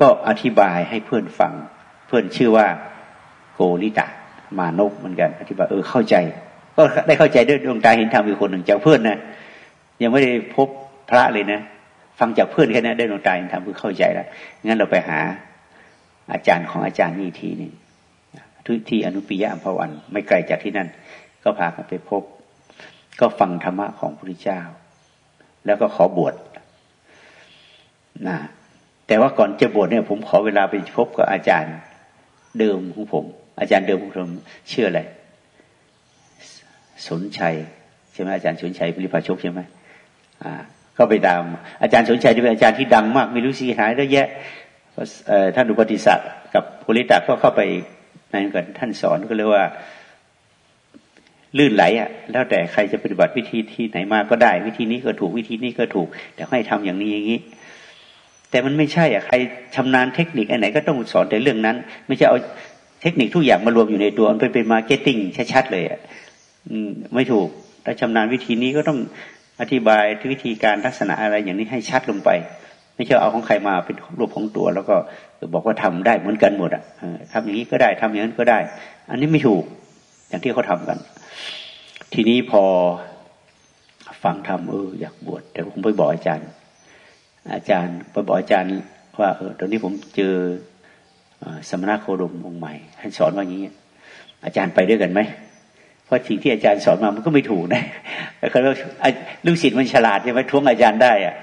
ก็อธิบายให้เพื่อนฟัง เพื่อนชื่อว่าโกริตะมานกเหมือนกัน อธิบายเออเข้าใจ ก็ได้เข้าใจด้วยดวงตาเห็นธรรมอีกคนหนึ่งจากเพื่อนนะยังไม่ได้พบพระเลยนะฟังจากเพื่อนแค่นั้นได้ดวงตาเห็นธรรมคือเข้าใจแล้วงั้นเราไปหาอาจารย์ของอาจารย์นี่ทีนึงทุกที่อนุปิยะอัมพวัน ไม่ไกลจากที่นั่น ก็พากันไปพบ ก็ฟังธรรมะของพระพุทธเจ้า แล้วก็ขอบวชนะแต่ว่าก่อนจะบวชเนี่ยผมขอเวลาไปพบกับอาจารย์เดิมของผม อาจารย์เดิมของผมเชื่ออะไรสนชัยใช่ไหมอาจารย์สนชัยปริพาชกใช่ไหมอ่าก็ไปตามอาจารย์สัญชัยที่เป็นอาจารย์ที่ดังมากม่รู้สีหายแล้วแยะท่านอุปติสสะกับโกลิตะก็เข้าไปในกันท่านสอนก็เลยว่า ลื่นไหลอะ แล้วแต่ใครจะปฏิบัติวิธีที่ไหนมาก็ได้ วิธีนี้ก็ถูกวิธีนี้ก็ถูก แต่ให้ทำอย่างนี้อย่างนี้ แต่มันไม่ใช่อะใครชำนาญเทคนิคอันไหนก็ต้องสอนแต่เรื่องนั้น ไม่ใช่เอาเทคนิคทุกอย่างมารวมอยู่ในตัวมันเป็นเป็น marketingชัดๆเลยอะไม่ถูกถ้าชำนาญวิธีนี้ก็ต้องอธิบายวิธีการลักษณะอะไรอย่างนี้ให้ชัดลงไป ไม่ใช่เอาของใครมาเป็นรูปของตัว แล้วก็บอกว่าทำได้เหมือนกันหมดอะทำอย่างนี้ก็ได้ทำอย่างนั้นก็ได้ อันนี้ไม่ถูกอย่างที่เขาทากัน ทีนี้พอฟังทำเอออยากบวชแต่ผมไปบอกอาจารย์ อาจารย์ไปบอกอาจารย์ว่าเออตอนนี้ผมเจอสมณะโคดมองใหม่ท่านสอนว่าอย่างนี้ อาจารย์ไปด้วยกันไหมเพราะสิ่งที่อาจารย์สอนมามันก็ไม่ถูกนะเขาเรียกลูกศิษย์มันฉลาดใช่ไหมทวงอาจารย์ได้อะ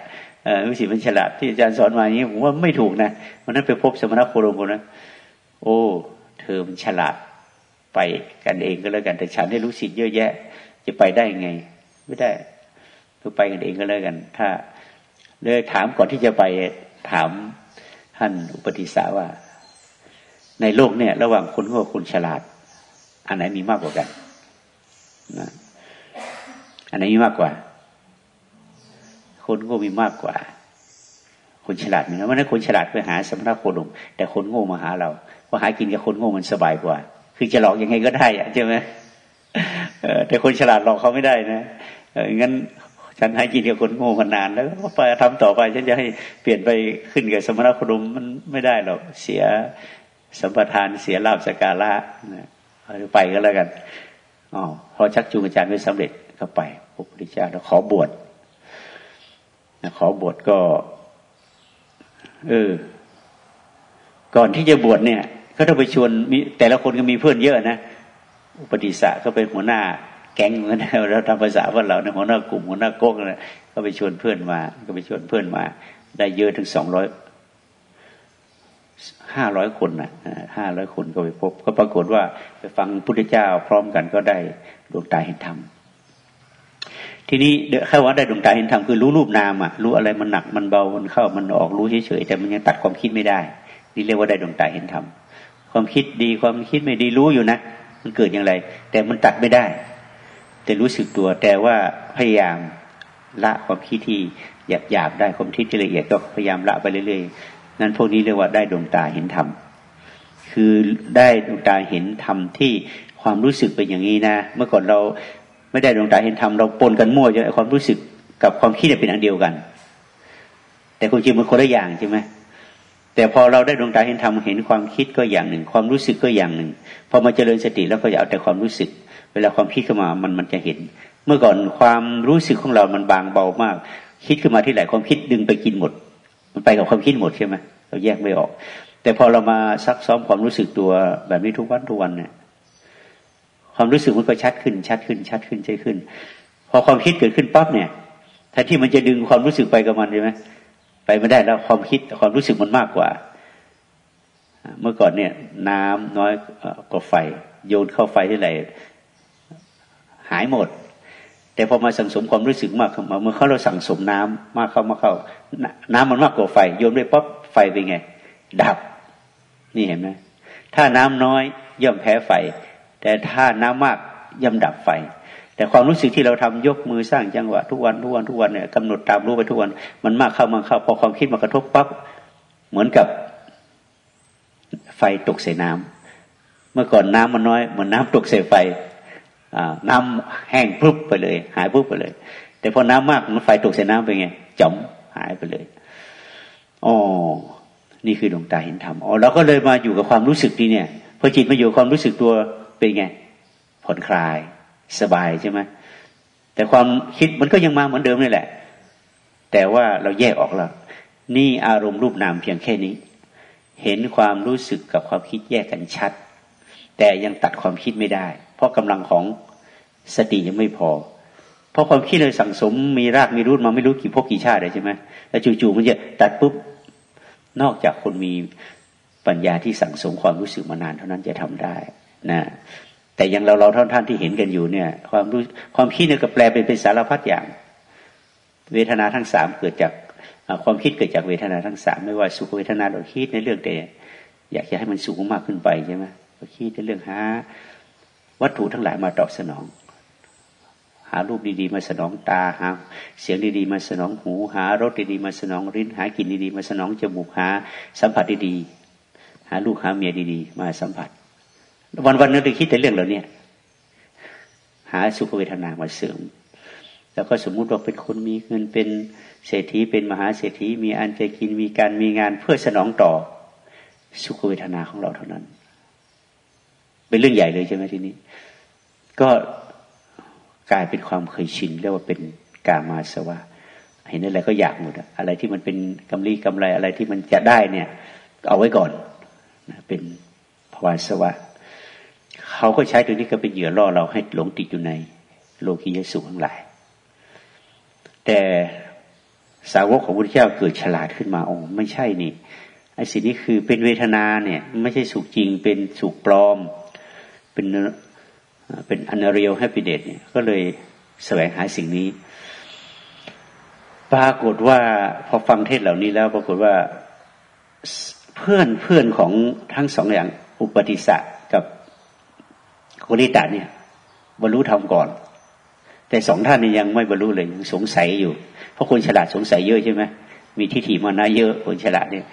ลูกศิษย์มันฉลาดที่อาจารย์สอนมาอย่างนี้ผมว่าไม่ถูกนะวันนั้นไปพบสมณะโคดมคนนั้นโอ้ เธอมันฉลาด ไปกันเองก็แล้วกัน แต่ฉันได้ลูกศิษย์เยอะแยะ จะไปได้ไง ไม่ได้ต้องไปกันเองก็แล้วกัน ถ้าเลยถามก่อนที่จะไปถามท่านอุปติสาว่า ในโลกเนี่ย ระหว่างคนโง่คนฉลาด อันไหนมีมากกว่ากันนะอันไหนมีมากกว่า คนโง่มีมากกว่า คนฉลาดมีนะว่านั้นคนฉลาดไปหาสมณโคดมแต่คนโง่มาหาเราเพราะหากินกับคนโง่มันสบายกว่า คือจะหลอกยังไงก็ได้อะใช่ไหมแต่คนฉลาดหลอกเขาไม่ได้นะงั้นฉันให้กินกับคนโง่มานานแล้วก็ไปทำต่อไป ฉันจะให้เปลี่ยนไปขึ้นกับสมณคดมมันไม่ได้หรอกเสียสัมปทานเสียลาบสการะไปก็แล้วกันอ๋อพอชักจูงอาจารย์ไม่สำเร็จก็ไปพระพุทธเจ้าแล้วขอบวชขอบวชก็ เออ ก่อนที่จะบวชเนี่ย ก็ต้องไปชวนมีแต่ละคนก็มีเพื่อนเยอะนะอุปติสะก็เป็นหัวหน้าแก๊งเหมือนเราทำภาษาพวกเราในหัวหน้ากลุ่มหัวหน้าก๊กนะก็ไปชวนเพื่อนมา ก็ไปชวนเพื่อนมา ได้เยอะถึงสองร้อยห้าร้อยคนนะห้าร้อยคนก็ไปพบ ก็ปรากฏว่าไปฟังพุทธเจ้า พร้อมกันก็ได้ดวงตาเห็นธรรมทีนี้แค่ว่าได้ดวงตาเห็นธรรมคือรู้รูปนามอะรู้อะไรมันหนักมันเบามันเข้ามันออกรู้เฉยๆแต่มันยังตัดความคิดไม่ได้ นี่เรียกว่าได้ดวงตาเห็นธรรม ความคิดดีความคิดไม่ดีรู้อยู่นะ มันเกิดอย่างไร แต่มันตัดไม่ได้ แต่รู้สึกตัว แต่ว่าพยายามละความคิดที่หยาบหยาบได้ความคิดที่ละเอียดก็พยายามละไปเรื่อยๆ นั้นพวกนี้เรียกว่าได้ดวงตาเห็นธรรม คือได้ดวงตาเห็นธรรมที่ความรู้สึกเป็นอย่างนี้นะ เมื่อก่อนเราไม่ได้ดวงตาเห็นธรรมเราปนกันมั่วจนความรู้สึกกับความคิดเป็นอันเดียวกัน แต่ความจริงมันคนละอย่างใช่ไหม แต่พอเราได้ดวงตาเห็นธรรมเห็นความคิดก็อย่างหนึ่ง ความรู้สึกก็อย่างหนึ่งพอมาเจริญสติแล้วก็จะเอาแต่ความรู้สึก เวลาความคิดเข้ามามันมันจะเห็น เมื่อก่อนความรู้สึกของเรามันบางเบามาก คิดขึ้นมาที่ไหนความคิดดึงไปกินหมด มันไปกับความคิดหมดใช่ไหมเราแยกไม่ออก แต่พอเรามาซักซ้อมความรู้สึกตัวแบบนี้ทุกวันทุกวันเนี่ยความรู้สึกมันก็ชัดขึ้น ชัดขึ้น ชัดขึ้นชัดขึ้น พอความคิดเกิดขึ้นปั๊บเนี่ยแทนที่มันจะดึงความรู้สึกไปกับมันใช่ไหม ไปไม่ได้แล้วความคิดความรู้สึกมันมากกว่า เมื่อก่อนเนี่ย น้ำน้อยกว่าไฟ โยนเข้าไฟที่ไหนหายหมด แต่พอมาสังสมความรู้สึกมากมาเมื่อเขาเราสั่งสมน้ำมากเข้ามาเข้า น้ำมันมากกว่าไฟ โยนไปปั๊บไฟเป็นไง ดับ นี่เห็นไหมถ้าน้ำน้อยย่อมแพ้ไฟ แต่ถ้าน้ำมากย่ำดับไฟ แต่ความรู้สึกที่เราทำยกมือสร้างจังหวะทุกวันทุกวันทุกวันเนี่ยกำหนดตามรู้ไปทุกวัน มันมากเข้ามาเข้าพอความคิดมากระทบปั๊บเหมือนกับไฟตกใส่น้ำเมื่อก่อนน้ำมันน้อยเหมือนน้าตกใส่ไฟน้ำแห้งปุ๊บไปเลย หายปุ๊บไปเลย แต่พอน้ำมากมันไฟตกใส่น้ำไปไงจมหายไปเลยอ๋อนี่คือดวงตาเห็นธรรมอ๋อเราก็เลยมาอยู่กับความรู้สึกนี่เนี่ยพอจิตมาอยู่ความรู้สึกตัวเป็นไงผ่อนคลาย สบายใช่ไหมแต่ความคิดมันก็ยังมาเหมือนเดิมนี่แหละ แต่ว่าเราแยกออกแล้ว นี่อารมณ์รูปนามเพียงแค่นี้ เห็นความรู้สึกกับความคิดแยกกันชัด แต่ยังตัดความคิดไม่ได้ เพราะกำลังของสติยังไม่พอ เพราะความคิดเลยสั่งสมมีรากมีรูทมาไม่รู้กี่พบกี่ชาติเลยใช่ไหมแล้วจู่ๆมันจะตัดปุ๊บนอกจากคนมีปัญญาที่สั่งสมความรู้สึกมานานเท่านั้นจะทำได้นะ แต่อย่างเราเราท่านท่านที่เห็นกันอยู่เนี่ย ความรู้ความคิดเนี่ยก็แปลเป็นเป็นสารพัดอย่าง เวทนาทั้งสามเกิดจากความคิดเกิดจากเวทนาทั้งสามไม่ว่าสุขเวทนาเราคิดในเรื่องแต่อยากจะให้มันสูงมากขึ้นไปใช่ไหมเราคิดในเรื่องหาวัตถุทั้งหลายมาตอบสนอง หารูปดีๆ มาสนองตาหาเสียงดีๆ มาสนองหู หารสดีๆ มาสนองริ้น หากลิ่นดีๆ มาสนองจมูกหา สัมผัสดีๆหาลูกหาเมียดีๆ มาสัมผัส วันวันนึงคิดแต่เรื่องเหล่านี้หาสุขเวทนามาเสริม แล้วก็สมมุติว่าเป็นคนมีเงินเป็นเศรษฐีเป็นมหาเศรษฐีมีอันจะกินมีการมีงานเพื่อสนองต่อสุขเวทนาของเราเท่านั้น เป็นเรื่องใหญ่เลยใช่ไหมทีนี้ ก็กลายเป็นความเคยชินเรียกว่าเป็นกามาสวะเห็นอะไรก็อยากหมดอะไรที่มันเป็นกำไรกำไรอะไรที่มันจะได้เนี่ย เอาไว้ก่อนเป็นภาวะสวะ เขาก็ใช้ตัวนี้ก็เป็นเหยื่อล่อเราให้หลงติดอยู่ในโลกียสุขทั้งหลาย แต่สาวกของพระพุทธเจ้าเกิดฉลาดขึ้นมาองค์ไม่ใช่นี่ไอ้สิ่งนี้คือเป็นเวทนาเนี่ย ไม่ใช่สุขจริง เป็นสุขปลอม เป็นเป็นอันเรียวให้ปิเดตเนี่ยก็เลยแสวงหาสิ่งนี้ ปรากฏว่าพอฟังเทศเหล่านี้แล้วปรากฏว่าเพื่อนเพื่อนของทั้งสองอย่างอุปติสะ โคนิตาเนี่ยบรรลุธรรมก่อน แต่สองท่านนี้ยังไม่บรรลุเลยยังสงสัยอยู่ เพราะคนฉลาดสงสัยเยอะใช่ไหมมีทิฏฐิมานะเยอะคนฉลาดเนี่ย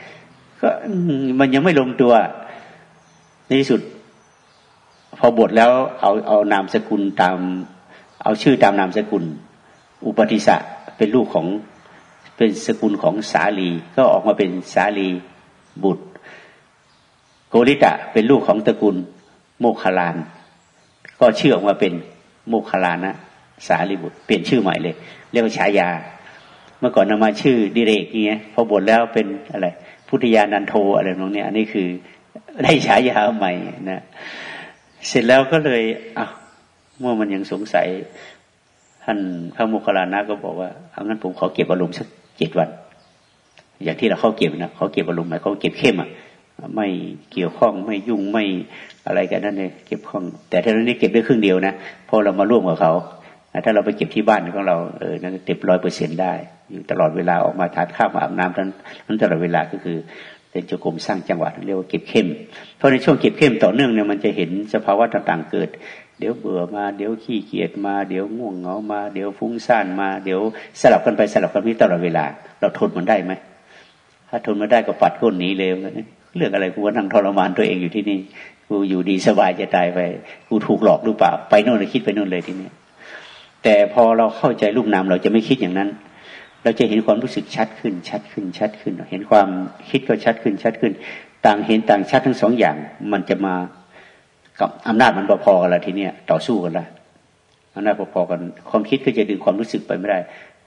ก็มันยังไม่ลงตัว ในที่สุด พอบทแล้วเอาเอานามสกุลตาม เอาชื่อตามนามสกุล อุปติสะเป็นลูกของเป็นสกุลของสาลี ก็ออกมาเป็นสาลีบุตร โกริตะเป็นลูกของตระกูลโมคคลาน ก็ชื่อออกมาเป็นโมคคลานะสาลีบุตรเปลี่ยนชื่อใหม่เลย เรียกว่าฉายา เมื่อก่อนนำมาชื่อดิเรกเงี้ยพอบทแล้วเป็นอะไร พุทธยานันโทอะไรตรงนี้อันนี้คือได้ฉายาใหม่นะเสร็จแล้วก็เลยอะเมื่อมันยังสงสัย ท่านพระโมคคัลลานะก็บอกว่าเอางั้นผมขอเก็บอารมณ์สักเจ็ดวัน อย่างที่เราเข้าเก็บนะเขาเก็บอารมณ์หมายเขาเก็บเข้มอะ ไม่เกี่ยวข้องไม่ยุ่งไม่อะไรกันนั่นเลยเก็บข้อง แต่ถ้าเรานี้เก็บได้ครึ่งเดียวนะพอเรามาร่วมกับเขาถ้าเราไปเก็บที่บ้านของเราเออนั่นเต็มร้อยเปอร์เซ็นได้อยู่ตลอดเวลาออกมาทานข้าวมาอาบน้ำนั้นนั้นตลอดเวลาก็คือเป็นจุกรมสร้างจังหวะเรียกว่าเก็บเข้ม เพราะในช่วงเก็บเข้มต่อเนื่องเนี่ยมันจะเห็นสภาวะต่างๆเกิด เดี๋ยวเบื่อมาเดี๋ยวขี้เกียจมาเดี๋ยวง่วงเหงามาเดี๋ยวฟุ้งซ่านมา เดี๋ยวสลับกันไปสลับกันมาตลอดเวลา เราทนมันได้ไหมถ้าทนมาได้ก็ปัดก้นหนีเลยเเรื่องอะไรกูว่านั่งทรมานตัวเองอยู่ที่นี่กูอยู่ดีสบายจะตายไปกูถูกหลอกหรือเปล่าไปโน่นเลยคิดไปโน่นเลยทีนี้แต่พอเราเข้าใจรูปนามเราจะไม่คิดอย่างนั้น เราจะเห็นความรู้สึกชัดขึ้น ชัดขึ้นชัดขึ้น เห็นความคิดก็ชัดขึ้นชัดขึ้น ต่างเห็นต่างชัดทั้งสองอย่าง มันจะมากับอำนาจมันพอๆกันละทีเนี้ยต่อสู้กันละอำนาจพอๆกัน ความคิดก็จะดึงความรู้สึกไปไม่ได้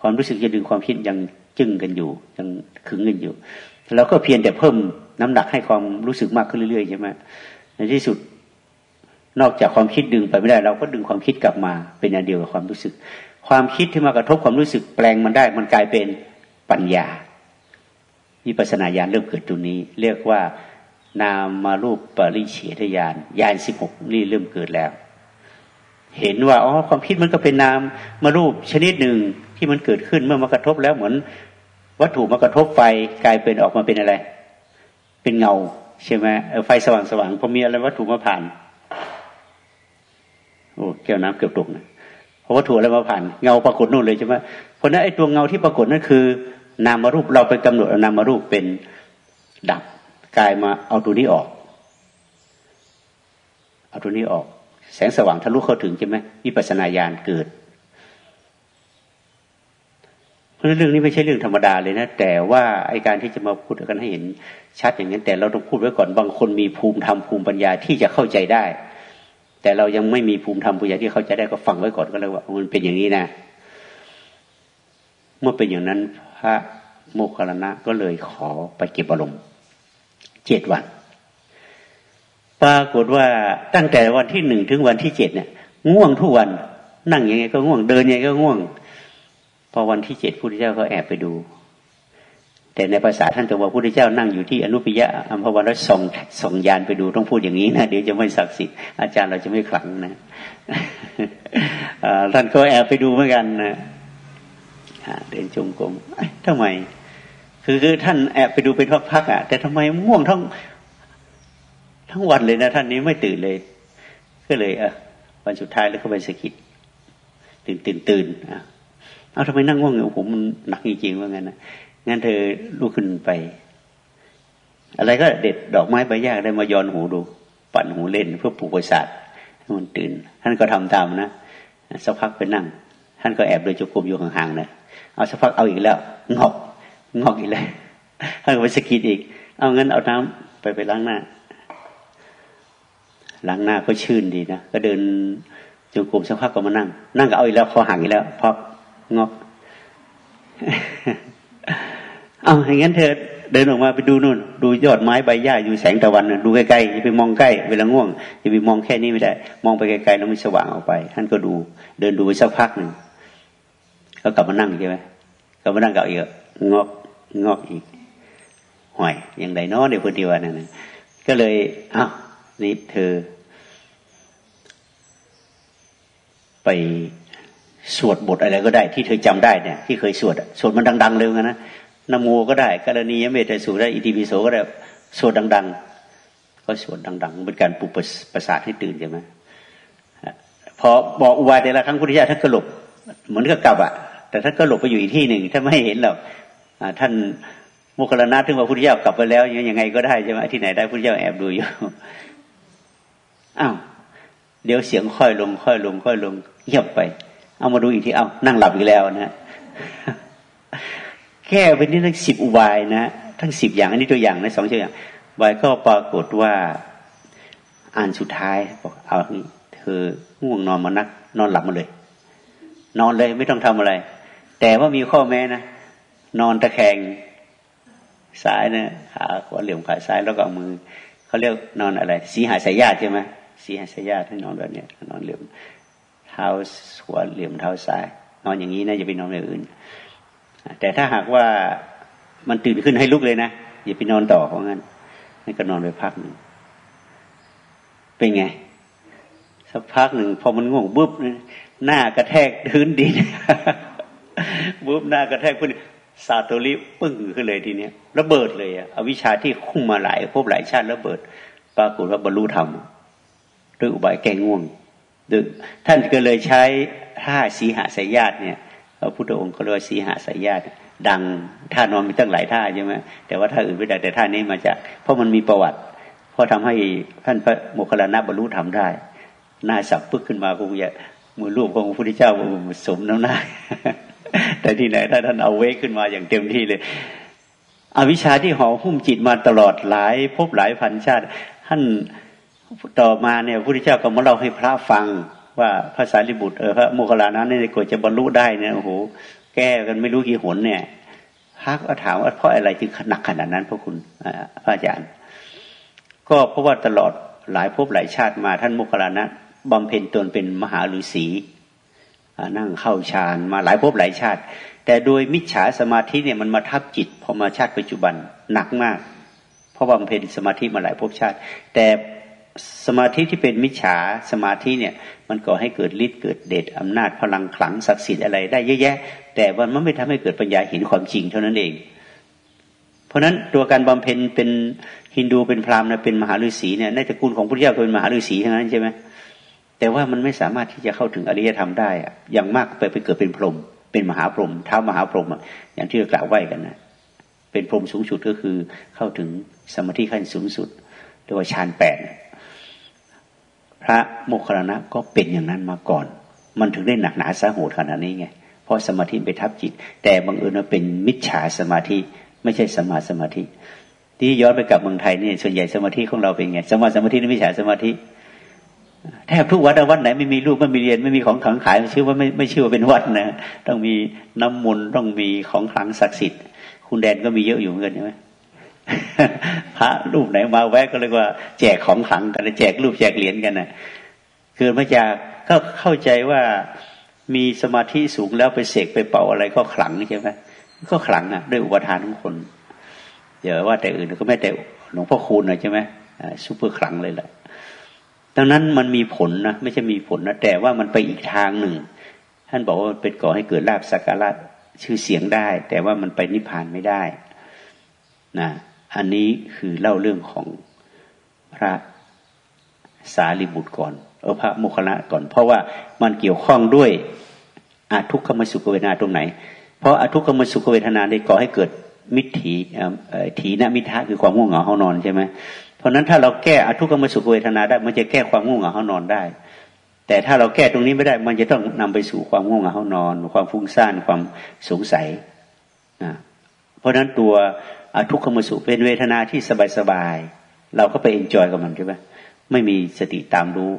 ความรู้สึกจะดึงความคิดยังจึ้งกันอยู่ยังขึงกันอยู่ เราก็เพียงแต่เพิ่มน้ำหนักให้ความรู้สึกมากขึ้นเรื่อยๆใช่ไหมในที่สุดนอกจากความคิดดึงไปไม่ได้ เราก็ดึงความคิดกลับมาเป็นอันเดียวกับความรู้สึก ความคิดที่มากระทบความรู้สึกแปลงมันได้ มันกลายเป็นปัญญาวิปัสนาญาณเริ่มเกิดตรงนี้ เรียกว่านามารูปปริเฉทญาณญาณสิบหกนี่เริ่มเกิดแล้ว เห็นว่าอ๋อความคิดมันก็เป็นนามมารูปชนิดหนึ่งที่มันเกิดขึ้นเมื่อมากระทบแล้วเหมือน วัตถุมากระทบไฟกลายเป็นออกมาเป็นอะไร เป็นเงาใช่ไหมไฟสว่างสว่างพอมีอะไรวัตถุมาผ่านโอ้แก้วน้ำเกือบตกนะเพราะวัตถุอะไรมาผ่าน เงาปรากฏนู่นเลยใช่ไหมเพราะนั้นไอ้ตัวเงาที่ปรากฏนั่นคือ นามารูปเราไปกำหนดนามารูปเป็นดับกายมาเอาตัวนี้ออก เอาตัวนี้ออก แสงสว่างทะลุเข้าถึงใช่ไหมวิปัสนาญาณเกิด เพราะเรื่องนี้ไม่ใช่เรื่องธรรมดาเลยนะ แต่ว่าไอการที่จะมาพูดกันให้เห็นชัดอย่างนั้น แต่เราต้องพูดไว้ก่อนบางคนมีภูมิธรรมภูมิปัญญาที่จะเข้าใจได้ แต่เรายังไม่มีภูมิธรรมปัญญาที่เข้าใจได้ก็ฟังไว้ก่อนก็เลยว่ามันเป็นอย่างนี้นะ เมื่อเป็นอย่างนั้นพระโมคคัลลานะก็เลยขอไปเก็บอารมณ์เจ็ดวัน ปรากฏว่าตั้งแต่วันที่หนึ่งถึงวันที่เจ็ดเนี่ย ง่วงทุกวัน นั่งยังไงก็ง่วง เดินยังไงก็ง่วง อวันที่เจ็ดพุทธเจ้าก็แอบไปดู แต่ในภาษาท่านจะว่าพุทธเจ้านั่งอยู่ที่อนุปิยะอัมพวันแล้วส่งส่งยานไปดูต้องพูดอย่างนี้นะเดี๋ยวจะไม่ศักดิ์สิทธิ์อาจารย์เราจะไม่ขลังนะท่านก็แอบไปดูเหมือนกันนะเดินจงกรมทำไม คือคือท่านแอบไปดูเป็นพักๆอะ แต่ทำไมง่วงทั้งทั้งวันเลยนะท่านนี้ไม่ตื่นเลย ก็เลยอะวันสุดท้ายแล้วก็ไปสกิดตื่นตื่นตื่นอะ เอาทำไมนั่งง่วงอยู่ผมมันหนักจริงๆว่างั้นนะงั้นเธอลุกขึ้นไป อะไรก็เด็ดดอกไม้ใบหญ้าได้มาย้อนหูดู ปั่นหูเล่นเพื่อปลุกประสาทให้มันตื่น ท่านก็ทำตามนะสักพักไปนั่ง ท่านก็แอบโดยจุกมอยู่ห่างๆนะเอาสักพักเอาอีกแล้วงอกงอกอีกเลยท่านก็ไปสกิดอีก เอาเงินเอาน้ำไปไปล้างหน้าล้างหน้าก็ชื่นดีนะก็เดินจงกรมสักพักก็มานั่ง นั่งก็เอาอีกแล้วคอห่างอีกแล้วพอ งอก เอาอย่างนั้นเธอเดินออกมาไปดูนู่น ดูยอดไม้ใบหญ้าอยู่แสงตะวันดูใกล้ๆอย่าไปมองใกล้ เวลาง่วงอย่าไปมองแค่นี้ไม่ได้ มองไปไกลๆแล้วมันสว่างออกไป ท่านก็ดู เดินดูไปสักพักหนึ่งก็กลับมานั่งใช่ไหมกลับมานั่งเกับอีกงอกงอกอีกห่วยอย่างไรน้อเดี๋ยวพอดีวันนั้นก็เลยอ้าวนี่เธอ ไป สวดบทอะไรก็ได้ที่เธอจำได้เนี่ยที่เคยสวดสวดมันดัง ๆเลยนะนโมก็ได้กรณียเมตสูได้อิติปิโสก็ได้สวดดัง ๆ ก็สวดดังๆเป็นการปลุกประสาทให้ตื่นใช่ไหมพอบอกอุบายแต่ละครั้งพุทธิยถาท่านก็หลบเหมือนกับกลับอะแต่ท่านก็หลบไปอยู่อีกที่หนึ่งท่านไม่เห็นหรอกท่านโมคลนาถึงว่าพุทธิยถากลับไปแล้วยังไงก็ได้ใช่ไหมที่ไหนได้พุทธิยถาแอบดูอยู่อ้าวเดี๋ยวเสียงค่อยลงค่อยลงค่อยลงเงียบไป เอามาดูอีกทีเอานั่งหลับอีกแล้วนะแก้เป็นนี่ทั้งสิบอุบายนะทั้งสิบอย่าง อันนี้ตัวอย่างนะสองตัวอย่างบายก็ปรากฏว่าอ่านสุดท้ายบอกเอาเธอง่วงนอนมานัก นอนหลับมาเลย นอนเลยไม่ต้องทำอะไร แต่ว่ามีข้อแม้นะนอนตะแคงซ้ายนะขาขวาเหลี่ยมขาซ้ายแล้วก็เอามือเขาเรียกนอนอะไร สีหาสายญาติใช่ไหมสีหาสายญาติให้นอนแบบนี้นอนเหลี่ยม ท้าหัวเหลี่ยมเท้าซ้าย นอนอย่างนี้นะอย่าไปนอนแบบอื่น แต่ถ้าหากว่ามันตื่นขึ้นให้ลุกเลยนะอย่าไปนอนต่อเพราะงั้นให้ก็นอนไปพักหนึ่งเป็นไง สักพักหนึ่งพอมันง่วงบุ๊บหน้ากระแทกพื้นดินบุ๊บหน้ากระแทกพื้นซาโตริปึ้งขึ้นเลยทีเนี้ยระเบิดเลยอะอวิชาที่คุ้มมาหลายพบหลายชาติระเบิด ปรากฏว่าบรรลุธรรมด้วยอุบายแก้ง่วง ท่านก็เลยใช้ท่าสีหาสายญาติเนี่ยพระพุทธองค์เขาเรียกว่าสีหาสายญาติดังท่านอนมีตั้งหลายท่าใช่ไหมแต่ว่าท่าอื่นไม่ได้แต่ท่านี้มาจาก เพราะมันมีประวัติเพราะทำให้ท่านพระโมคคัลลานะบรรลุธรรมได้หน้าสับปึ๊กขึ้นมาคงจะมือรูปของพระพุทธเจ้าสมน้ำหน้าแต่ที่ไหนถ้าท่านเอาเวกขึ้นมาอย่างเต็มที่เลย อวิชชาที่ห่อหุ้มจิตมาตลอดหลายพบหลายพันชาติ ท่าน ต่อมาเนี่ยพระพุทธเจ้าก็มาเล่าให้พระฟังว่าภาษาลิบุตรเออพระโมคคัลลานั้นเนี่ยกว่าจะบรรลุได้เนี่ยโอ้โหแก้กันไม่รู้กี่หนเนี่ยพระก็ถามว่าเพราะอะไรจึงหนักขนาดนั้นพระคุณพระอาจารย์ ก็เพราะว่าตลอดหลายภพหลายชาติมาท่านโมคคัลลานะบำเพ็ญตนเป็นมหาฤาษีนั่งเข้าฌานมาหลายภพหลายชาติ แต่โดยมิจฉาสมาธิเนี่ยมันมาทับจิตพอมาชาติปัจจุบันหนักมาก เพราะบำเพ็ญสมาธิมาหลายภพชาติ แต่ สมาธิที่เป็นมิจฉาสมาธิเนี่ย มันก่อให้เกิดฤทธิ์เกิดเดชอำนาจพลังขลังศักดิ์สิทธิ์อะไรได้เยอะแยะ แต่ว่ามันไม่ทำให้เกิดปัญญาเห็นความจริงเท่านั้นเอง เพราะฉะนั้นตัวการบำเพ็ญเป็นฮินดูเป็นพราหมณ์นะเป็นมหาฤาษีเนี่ยในตระกูลของพุทธเจ้าเป็นมหาฤาษีทั้งนั้นใช่ไหมแต่ว่ามันไม่สามารถที่จะเข้าถึงอริยธรรมได้อะอย่างมากไปไปเกิดเป็นพรหมเป็นมหาพรหมเท้ามหาพรหมอย่างที่เรากล่าวไว้กันนะเป็นพรหมสูงสุดก็คือเข้าถึงสมาธิขั้นสูงสุดเรียกว่าฌานแปด พระโมคคัลลานะก็เป็นอย่างนั้นมาก่อน มันถึงได้หนักหนาสาหัสขนาดนี้ไงเพราะสมาธิไปทับจิต แต่บางเอิญว่าเป็นมิจฉาสมาธิ ไม่ใช่สมาสมาธิ ที่ย้อนไปกับเมืองไทยนี่ส่วนใหญ่สมาธิของเราเป็นไงสมาสมาธินี่มิจฉาสมาธิแทบทุกวัดวัดไหนไม่มีรูปไม่มีเรียนไม่มีของขังขายชื่อว่าไม่ไม่ชื่อว่าเป็นวัดนะต้องมีน้ำมนต์ต้องมีของขลังศักดิ์สิทธิ์คุณแดนก็มีเยอะอยู่เหมือนกันใช่ไหม พระรูปไหนมาแวะก็เลยว่าแจกของขลังกันแจกรูปแจกเหรียญกันนะเกิดมาจากก็เข้าใจว่ามีสมาธิสูงแล้วไปเสกไปเป่าอะไรก็ขลังใช่ไหมก็ขลังอะด้วยอุปทานของคนเดี๋ยวว่าแต่อื่นก็ไม่แต่หลวงพ่อคูณนะใช่ไหมซุปเปอร์ขลังเลยแหละดังนั้นมันมีผลนะไม่ใช่มีผลนะแต่ว่ามันไปอีกทางหนึ่ง ท่านบอกว่าเป็นก่อให้เกิดลาบสักการะชื่อเสียงได้ แต่ว่ามันไปนิพพานไม่ได้นะ อันนี้คือเล่าเรื่องของพระสารีบุตรก่อน เออพระโมคคัลลาก่อน เพราะว่ามันเกี่ยวข้องด้วยอาทุกขมสุขเวทนาตรงไหน เพราะอาทุกขมสุขเวทนาได้ก่อให้เกิดมิถีถีนมิทธะคือความง่วงเหงาหาวนอนใช่ไหมเพราะนั้นถ้าเราแก้อาทุกขมสุขเวทนาได้ มันจะแก้ความง่วงเหงาหาวนอนได้ แต่ถ้าเราแก้ตรงนี้ไม่ได้ มันจะต้องนำไปสู่ความง่วงเหงาหาวนอน ความฟุ้งซ่านความสงสัยนะเพราะฉะนั้นตัวอทุกขมสุขเป็นเวทนาที่สบายๆเราก็ไป enjoy กับมันใช่ไหมไม่มีสติตามรู้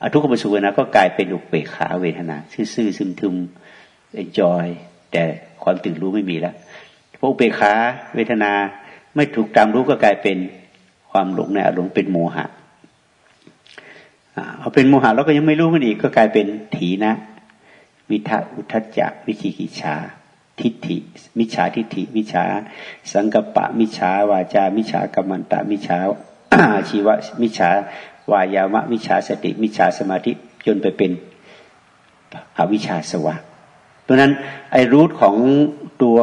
อทุกขมสุเวทนาก็กลายเป็นอุเบกขาเวทนาซื่อๆซึมทึมเอนจอยแต่ความตื่นรู้ไม่มีแล้วเพราะอุเบกขาเวทนาไม่ถูกตามรู้ก็กลายเป็นความหลงในอารมณ์เป็นโมหะพอเป็นโมหะเราก็ยังไม่รู้มันอีกก็กลายเป็นถีนะวิทะอุทจจะวิจิกิจชา ทิฏฐิมิจฉาทิฏฐิมิจฉาสังกปะมิจฉาวาจามิจฉากรรมันตะมิจฉาชีวะมิจฉาวายามะมิจฉาสติมิจฉาสมาธิจนไปเป็นอวิชชาสวะเพราะนั้นไอ้รูทของตัว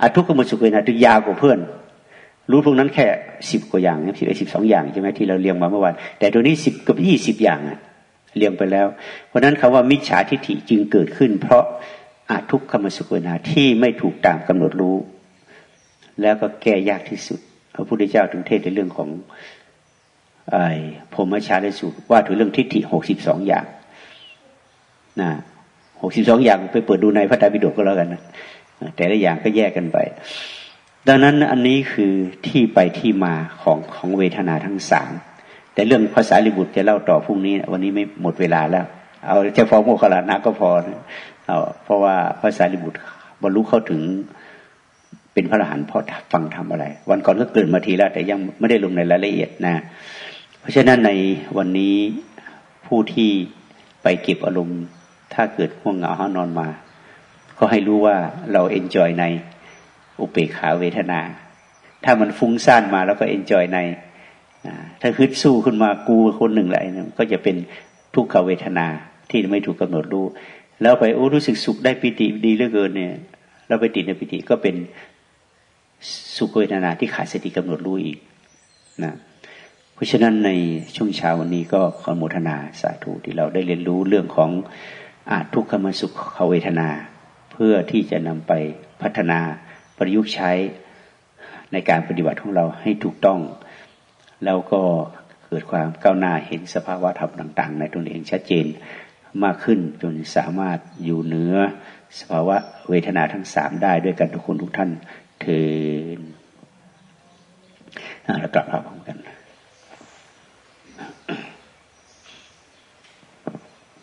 อทุกขมสุขเวนาตึยาวกว่าเพื่อน รู้พวกนั้นแค่สิบกว่าอย่างสิบไอสิบสองอย่างใช่ไหมที่เราเรียงมาเมื่อวานแต่ตัวนี้สิบกับยี่สิบอย่างอะเรียงไปแล้ว เพราะนั้นคาว่ามิจฉาทิฏฐิจึงเกิดขึ้น เพราะ อาทุกขมสุขเวนาที่ไม่ถูกตามกำหนดรู้ แล้วก็แก้ยากที่สุดพระพุทธเจ้าถึงเทศในเรื่องของไอ้พรมชาในสุดว่าถึงเรื่องทิฏฐิหกสิบสองอย่างนะหกสิบสองอย่างไปเปิดดูในพระไตรปิฎกก็แล้วกันนะแต่ละอย่างก็แยกกันไป ดังนั้นอันนี้คือที่ไปที่มาของของเวทนาทั้งสามแต่เรื่องภาษาลิบุตรจะเล่าต่อพรุ่งนี้ วันนี้ไม่หมดเวลาแล้ว เอาจะพอโมคลานะก็พอเอาเพราะว่าพระสารีบุตรบรรลุเข้าถึงเป็นพระอรหันต์เพราะฟังธรรมอะไร วันก่อนก็เกิดมาทีแล้ว แต่ยังไม่ได้ลงในรายละเอียดนะ เพราะฉะนั้นในวันนี้ผู้ที่ไปเก็บอารมณ์ ถ้าเกิดง่วงเหงาหาวนอนมา ก็ให้รู้ว่าเรา enjoy ในอุเบกขาเวทนา ถ้ามันฟุ้งซ่านมาแล้วก็ enjoy ในถ้าฮึดสู้ขึ้นมากูคนหนึ่งแหละก็จะเป็นทุกขเวทนา ที่ไม่ถูกกาหนดรู้ แล้วไปโอ้รู้สึกสุขได้ปิติดีเหลือเกินเนี่ยแล้วไปติดในปิติก็เป็นสุขเวทนาที่ขาดสติกำหนดรู้อีกนะเพราะฉะนั้นในช่วงเช้าวันนี้ก็ขอโมทนาสาธุที่เราได้เรียนรู้เรื่องของอาทุกขมสุขเวทนา เพื่อที่จะนำไปพัฒนาประยุกต์ใช้ในการปฏิบัติของเราให้ถูกต้อง แล้วก็เกิดความก้าวหน้าเห็นสภาวะธรรมต่าง ๆ ในตนเองชัดเจน มากขึ้นจนสามารถอยู่เหนือสภาวะเวทนาทั้งสามได้ด้วยกันทุกคนทุกท่านเถิดเรากลับมาพร้อมกัน